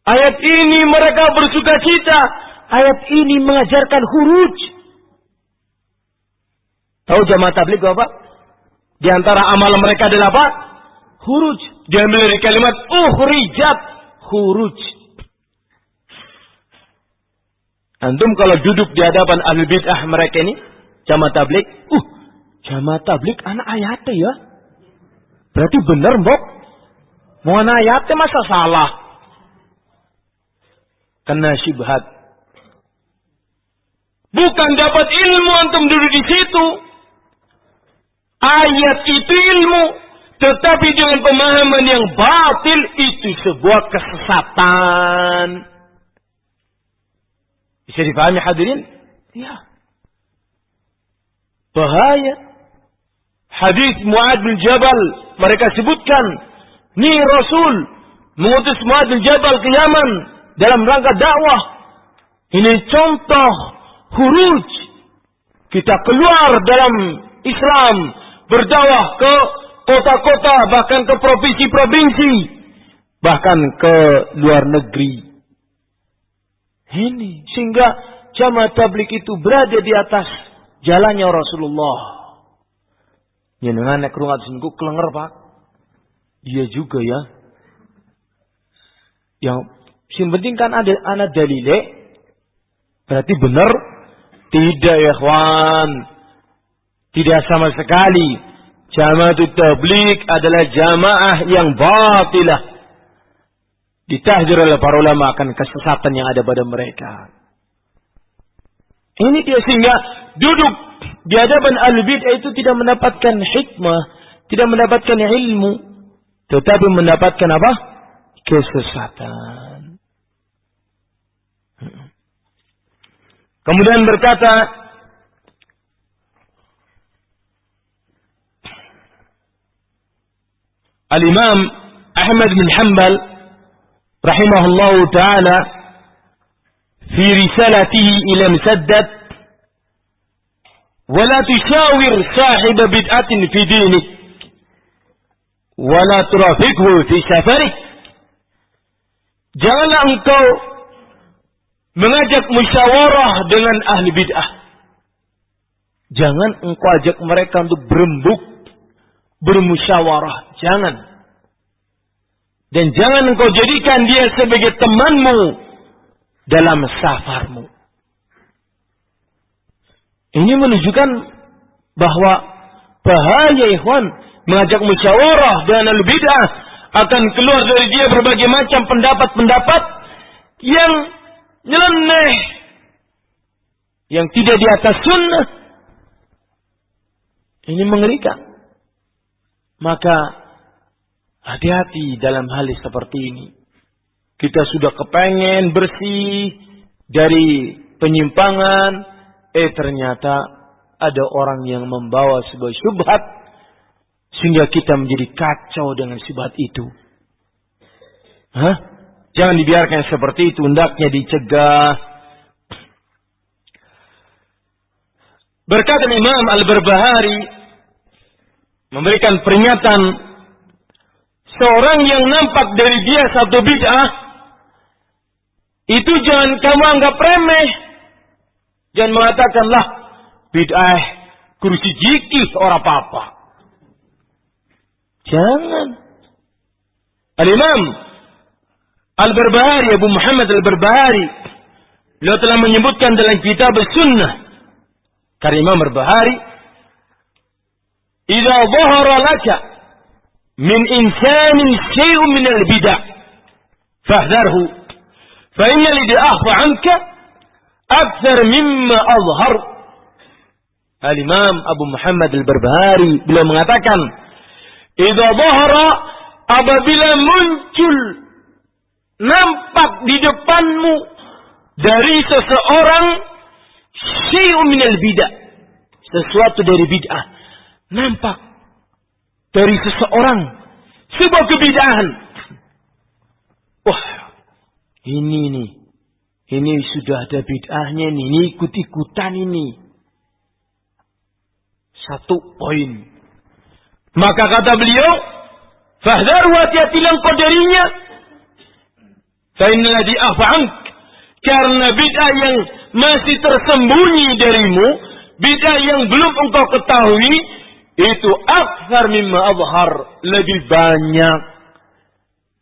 Ayat ini mereka bersuka cita. Ayat ini mengajarkan huruj. Tahu jamaah tablik apa? Di antara amalan mereka adalah apa? Huruj. Diambil dari kalimat uhrijat. Huruj. Antum kalau duduk di hadapan ahli bid'ah mereka ini, jamaah tablik, uh, jamaah tablik anak ayatnya ya. Berarti benar, Mbok. Mau anak ayatnya masa salah? Kena syubhat. Bukan dapat ilmu antum duduk di situ. Ayat itu ilmu. Tetapi dengan pemahaman yang batil itu sebuah kesesatan. Bisa dipahami hadirin? Ya. Bahaya. Hadis Muad bin Jabal mereka sebutkan, ni Rasul mengutus Muad bin Jabal ke Yaman dalam rangka dakwah. Ini contoh huruj. Kita keluar dalam Islam berdakwah ke kota-kota bahkan ke provinsi-provinsi bahkan ke luar negeri. Ini sehingga jamaah tablik itu berada di atas jalannya Rasulullah. Jenengan nek rungat singku kelenger, Pak. Iya juga ya. Yang yang penting kan ada anak dalile. Berarti benar? Tidak ya, kawan. Tidak sama sekali. Jamaah tablik adalah jamaah yang batilah. Ditahdir oleh para ulama akan kesesatan yang ada pada mereka. Ini dia sehingga duduk di hadapan al-bid'ah itu tidak mendapatkan hikmah, tidak mendapatkan ilmu, tetapi mendapatkan apa? Kesesatan. Kemudian berkata Al-Imam Ahmad bin Hanbal rahimahullahu taala في رسالته إلى مسدد ولا تشاور صاحب بدعة في دينه ولا ترافقه في سفره Janganlah engkau mengajak musyawarah dengan ahli bid'ah. Jangan engkau ajak mereka untuk berembuk, bermusyawarah. Jangan. Dan jangan engkau jadikan dia sebagai temanmu dalam safarmu. Ini menunjukkan bahwa bahaya ikhwan mengajak musyawarah dan al-bid'ah akan keluar dari dia berbagai macam pendapat-pendapat yang nyeleneh yang tidak di atas sunnah. Ini mengerikan. Maka hati-hati dalam hal seperti ini kita sudah kepengen bersih dari penyimpangan. Eh ternyata ada orang yang membawa sebuah syubhat. Sehingga kita menjadi kacau dengan syubhat itu. Hah? Jangan dibiarkan seperti itu. Hendaknya dicegah. Berkata Imam Al-Barbahari memberikan peringatan seorang yang nampak dari dia satu bid'ah itu jangan kamu anggap remeh. Jangan mengatakanlah bid'ah kursi jikih orang apa-apa. Jangan. Al-Imam Al-Barbahari, Abu Muhammad Al-Barbahari. Beliau telah menyebutkan dalam kitab sunnah. Karena Imam Al-Barbahari. Iza zahara laka min insanin syai'un min al-bid'ah. Fahdharhu فإن الإدعاء عنك أكثر مما أظهر Al-Imam Abu Muhammad Al-Barbahari beliau mengatakan Idza dhahara apabila muncul nampak di depanmu dari seseorang syai'un minal bid'ah sesuatu dari bid'ah nampak dari seseorang sebuah kebidahan. Wah, ini nih. Ini sudah ada bid'ahnya nih. Ini ikut-ikutan ini. Satu poin. Maka kata beliau, Fahdharu hati-hatilah engkau darinya. Fa'inna. Karena bid'ah yang masih tersembunyi darimu, bid'ah yang belum engkau ketahui, itu akhar mimma abhar. Lebih banyak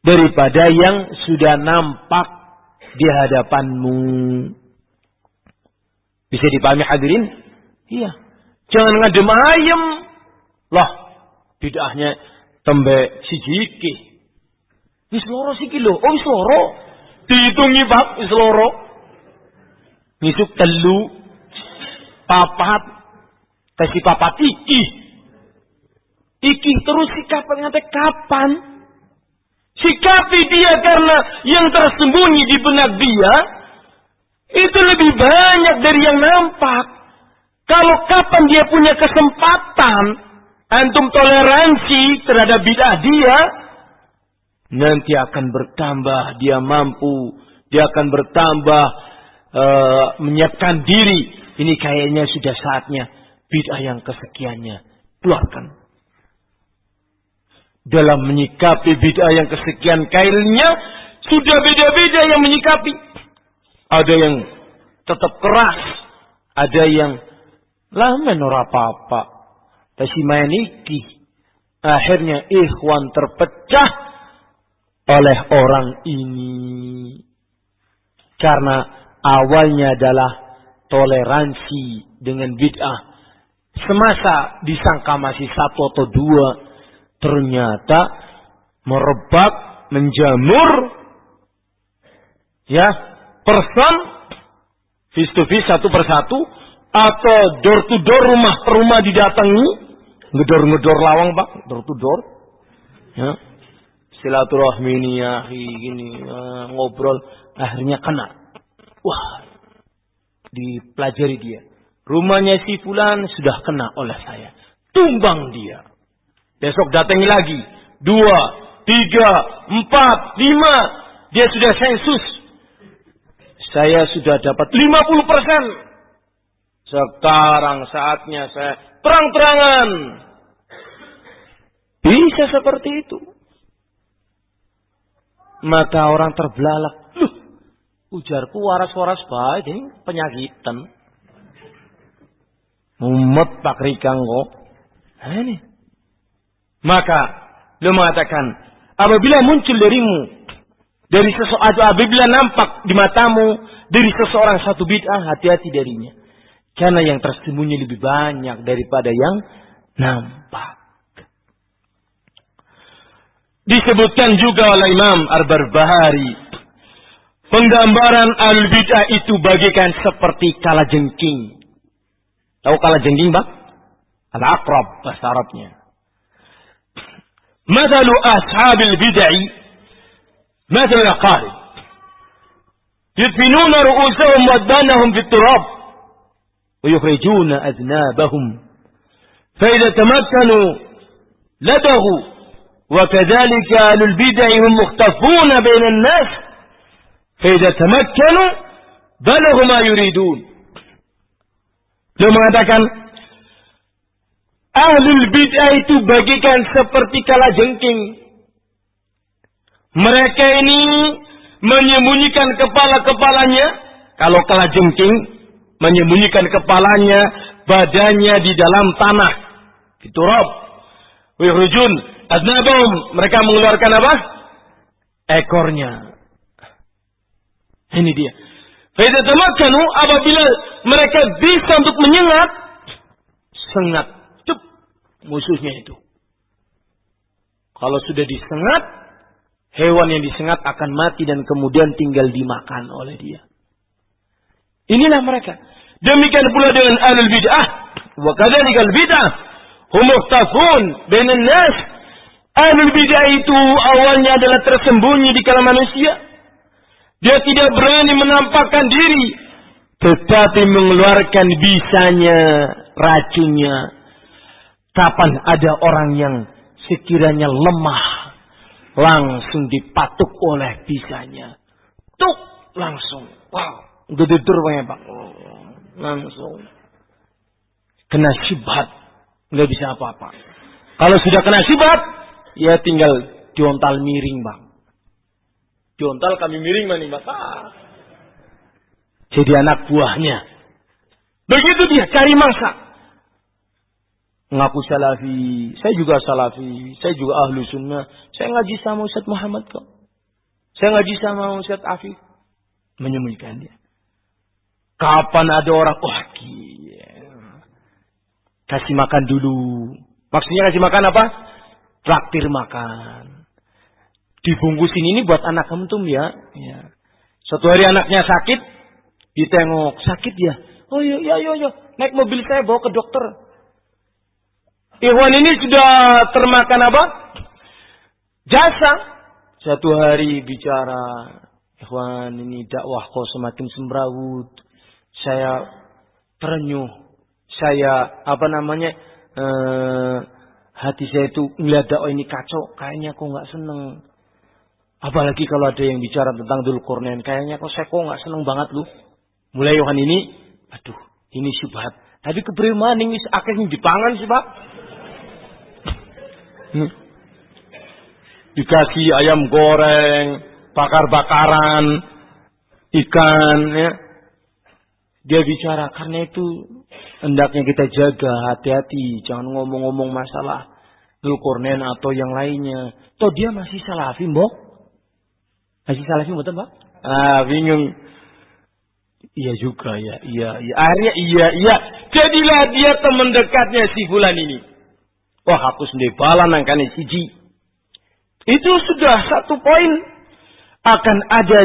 daripada yang sudah nampak di hadapanmu. Bisa dipahami hadirin? Iya. Jangan ngadem ayam. Lah, bid'ahnya tembe sijiki. Wis loro siki lho. Oh wis loro. Dihitungi bab wis loro. Ngisuk telu papat kasih papat iki. Iki terus sikapan ngate kapan? Sikapi dia karena yang tersembunyi di benak dia itu lebih banyak dari yang nampak. Kalau kapan dia punya kesempatan antum toleransi terhadap bid'ah dia, nanti akan bertambah dia mampu, dia akan bertambah uh, menyiapkan diri. Ini kayaknya sudah saatnya bid'ah yang kesekiannya keluarkan. Dalam menyikapi bid'ah yang kesekian kailnya sudah beda-beda yang menyikapi. Ada yang tetap keras, ada yang lah menora apa-apa. main iki. Akhirnya ikhwan terpecah oleh orang ini. Karena awalnya adalah toleransi dengan bid'ah. Semasa disangka masih satu atau dua. Ternyata merebak, menjamur. Ya, person, face to face satu persatu atau door to door rumah per rumah didatangi ngedor-ngedor lawang pak door to door ya silaturahmi ini ya gini ngobrol akhirnya kena. Wah dipelajari dia. Rumahnya si fulan sudah kena oleh saya. Tumbang dia besok datangi lagi dua tiga empat lima dia sudah sensus saya sudah dapat lima puluh persen sekarang saatnya saya terang-terangan. Bisa seperti itu. Maka orang terbelalak. Loh, ujarku waras-waras baik ini penyakitan. Mumet pak rikang kok. Ini. Maka, lo mengatakan, apabila muncul darimu, dari sesuatu, apabila nampak di matamu, dari seseorang satu bid'ah, hati-hati darinya. Karena yang tersembunyi lebih banyak daripada yang nampak. Disebutkan juga oleh Imam Ar-Barbahari. Penggambaran al-bid'ah itu bagikan seperti kala jengking. Tahu kala jengking, Bang? Al-aqrab bahasa Arabnya. Mathalu ashabil bid'ah مثل الأقارب يدفنون رؤوسهم وأدبانهم في التراب ويخرجون أذنابهم. فإذا تمكنوا لدغوا وكذلك أهل البدع هم مختفون بين الناس. فإذا تمكنوا بلغوا ما يريدون. Dia mengatakan Ahlul bid'ah itu bagikan seperti kala jengking. Mereka ini menyembunyikan kepala-kepalanya. Kalau kala jengking, menyembunyikan kepalanya, badannya di dalam tanah. Di turab. Wihujun. Adnabum. Mereka mengeluarkan apa? Ekornya. Ini dia. Faidatamakkanu apabila mereka bisa untuk menyengat. Sengat. Musuhnya itu. Kalau sudah disengat, hewan yang disengat akan mati dan kemudian tinggal dimakan oleh dia. Inilah mereka. Demikian pula dengan alul bid'ah. Wa kadzalika al bid'ah hum muhtafun bainan nas. Alul bid'ah itu awalnya adalah tersembunyi di kalangan manusia. Dia tidak berani menampakkan diri, tetapi mengeluarkan bisanya, racunnya. Kapan ada orang yang sekiranya lemah langsung dipatuk oleh bisanya. Tuk langsung. Wow. Gededur Pak. Langsung. Kena syubhat. Nggak bisa apa-apa. Kalau sudah kena syubhat, ya tinggal diontal miring bang. Diontal kami miring mani bang. Jadi anak buahnya. Begitu dia cari mangsa ngaku salafi, saya juga salafi, saya juga ahlu sunnah, saya ngaji sama Ustaz Muhammad kok. Saya ngaji sama Ustaz Afif. Menyembunyikan dia. Kapan ada orang, oh gila. Kasih makan dulu. Maksudnya kasih makan apa? Traktir makan. Dibungkusin ini buat anak kentum ya. ya. Suatu hari anaknya sakit, ditengok, sakit ya. Oh iya, iya, iya, iya. Naik mobil saya bawa ke dokter. Ikhwan ini sudah termakan apa? Jasa. Satu hari bicara, Ikhwan ini dakwah kok semakin semrawut. Saya terenyuh. Saya apa namanya? Eh, hati saya itu ngeliat dakwah ini kacau. Kayaknya kok nggak seneng. Apalagi kalau ada yang bicara tentang dulu Qurnain. Kayaknya kok saya kok nggak seneng banget lu. Mulai Yohan ini, aduh, ini syubhat. Tapi keberiman ini akhirnya dipangan sih pak. Hmm. Dikasih ayam goreng, bakar-bakaran, ikan, ya. Dia bicara, karena itu hendaknya kita jaga, hati-hati, jangan ngomong-ngomong masalah Zulkarnain atau yang lainnya. Toh dia masih salafi, mbok? Masih salafi, betul, Pak? Ah, bingung. Iya juga ya, iya, iya. Akhirnya iya, iya. Jadilah dia teman dekatnya si Fulan ini. Wah hapus bala nangkani siji. Itu sudah satu poin. Akan ada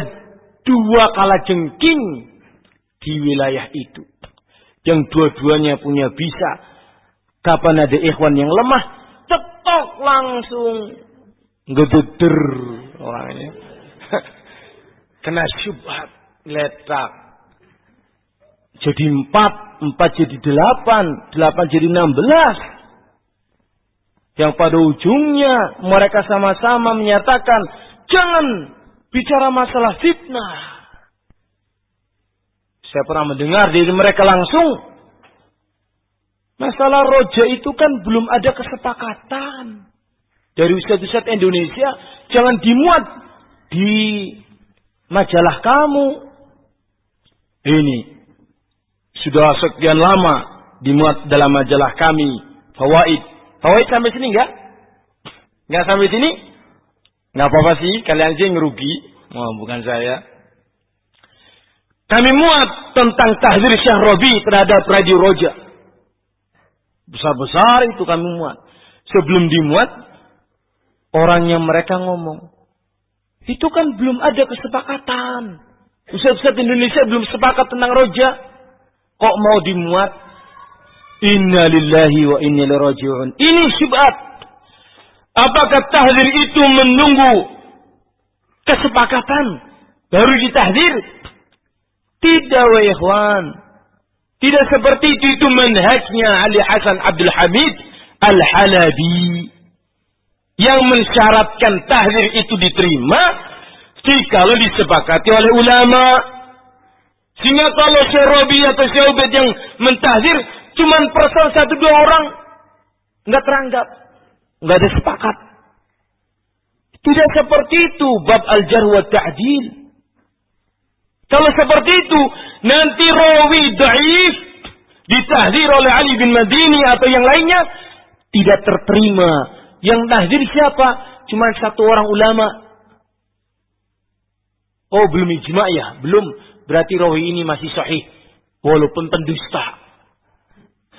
dua kala jengking di wilayah itu. Yang dua-duanya punya bisa. Kapan ada ikhwan yang lemah, cetok langsung ngededer orangnya. Kena syubhat, letak. Jadi empat, empat jadi delapan, delapan jadi enam belas yang pada ujungnya mereka sama-sama menyatakan jangan bicara masalah fitnah. Saya pernah mendengar dari mereka langsung masalah roja itu kan belum ada kesepakatan dari ustadz-ustadz Indonesia jangan dimuat di majalah kamu. Ini sudah sekian lama dimuat dalam majalah kami. Fawaid Fawaid sampai sini enggak? Enggak sampai sini? Enggak apa-apa sih, kalian aja yang rugi. Oh, bukan saya. Kami muat tentang tahzir Syah Robi terhadap Radio Roja. Besar-besar itu kami muat. Sebelum dimuat, orang yang mereka ngomong. Itu kan belum ada kesepakatan. Ustaz-Ustaz Indonesia belum sepakat tentang roja. Kok mau dimuat? Inna lillahi wa inna ilaihi Ini syubhat. Apakah tahdir itu menunggu kesepakatan baru ditahdir? Tidak wa ikhwan. Tidak seperti itu itu manhajnya Ali Hasan Abdul Hamid Al-Halabi yang mensyaratkan tahdir itu diterima jika disepakati oleh ulama. Sehingga kalau Syekh atau Syekh yang mentahdir Cuman persoal satu dua orang nggak teranggap, nggak ada sepakat. Tidak seperti itu bab al-jar wa ta'dil. Kalau seperti itu, nanti rawi daif ditahdir oleh Ali bin Madini atau yang lainnya tidak terterima. Yang tahdir siapa? Cuma satu orang ulama. Oh, belum ijma ya? Belum. Berarti rawi ini masih sahih. Walaupun pendusta.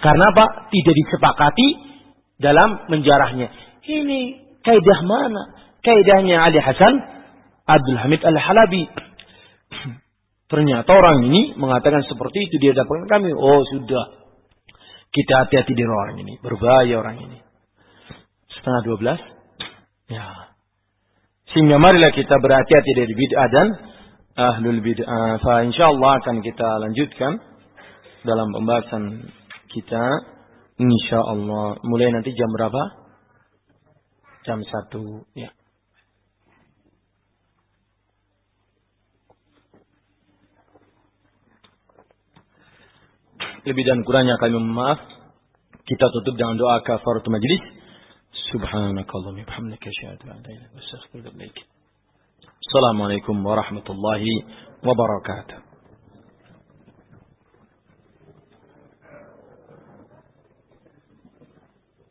Karena apa? Tidak disepakati dalam menjarahnya. Ini kaidah mana? Kaidahnya Ali Hasan Abdul Hamid Al-Halabi. Ternyata orang ini mengatakan seperti itu dia dapatkan kami. Oh sudah. Kita hati-hati di orang ini. Berbahaya orang ini. Setengah dua belas. Ya. Sehingga marilah kita berhati-hati dari bid'ah dan ahlul bid'ah. Insya Allah akan kita lanjutkan dalam pembahasan kita Insya Allah. Mulai nanti jam berapa? Jam satu. Ya. Lebih dan kurangnya kami maaf. Kita tutup dengan doa kafaratul majlis. Subhanakallah bihamdika asyhadu an la ilaha illa anta astaghfiruka wa atubu. Assalamualaikum warahmatullahi wabarakatuh.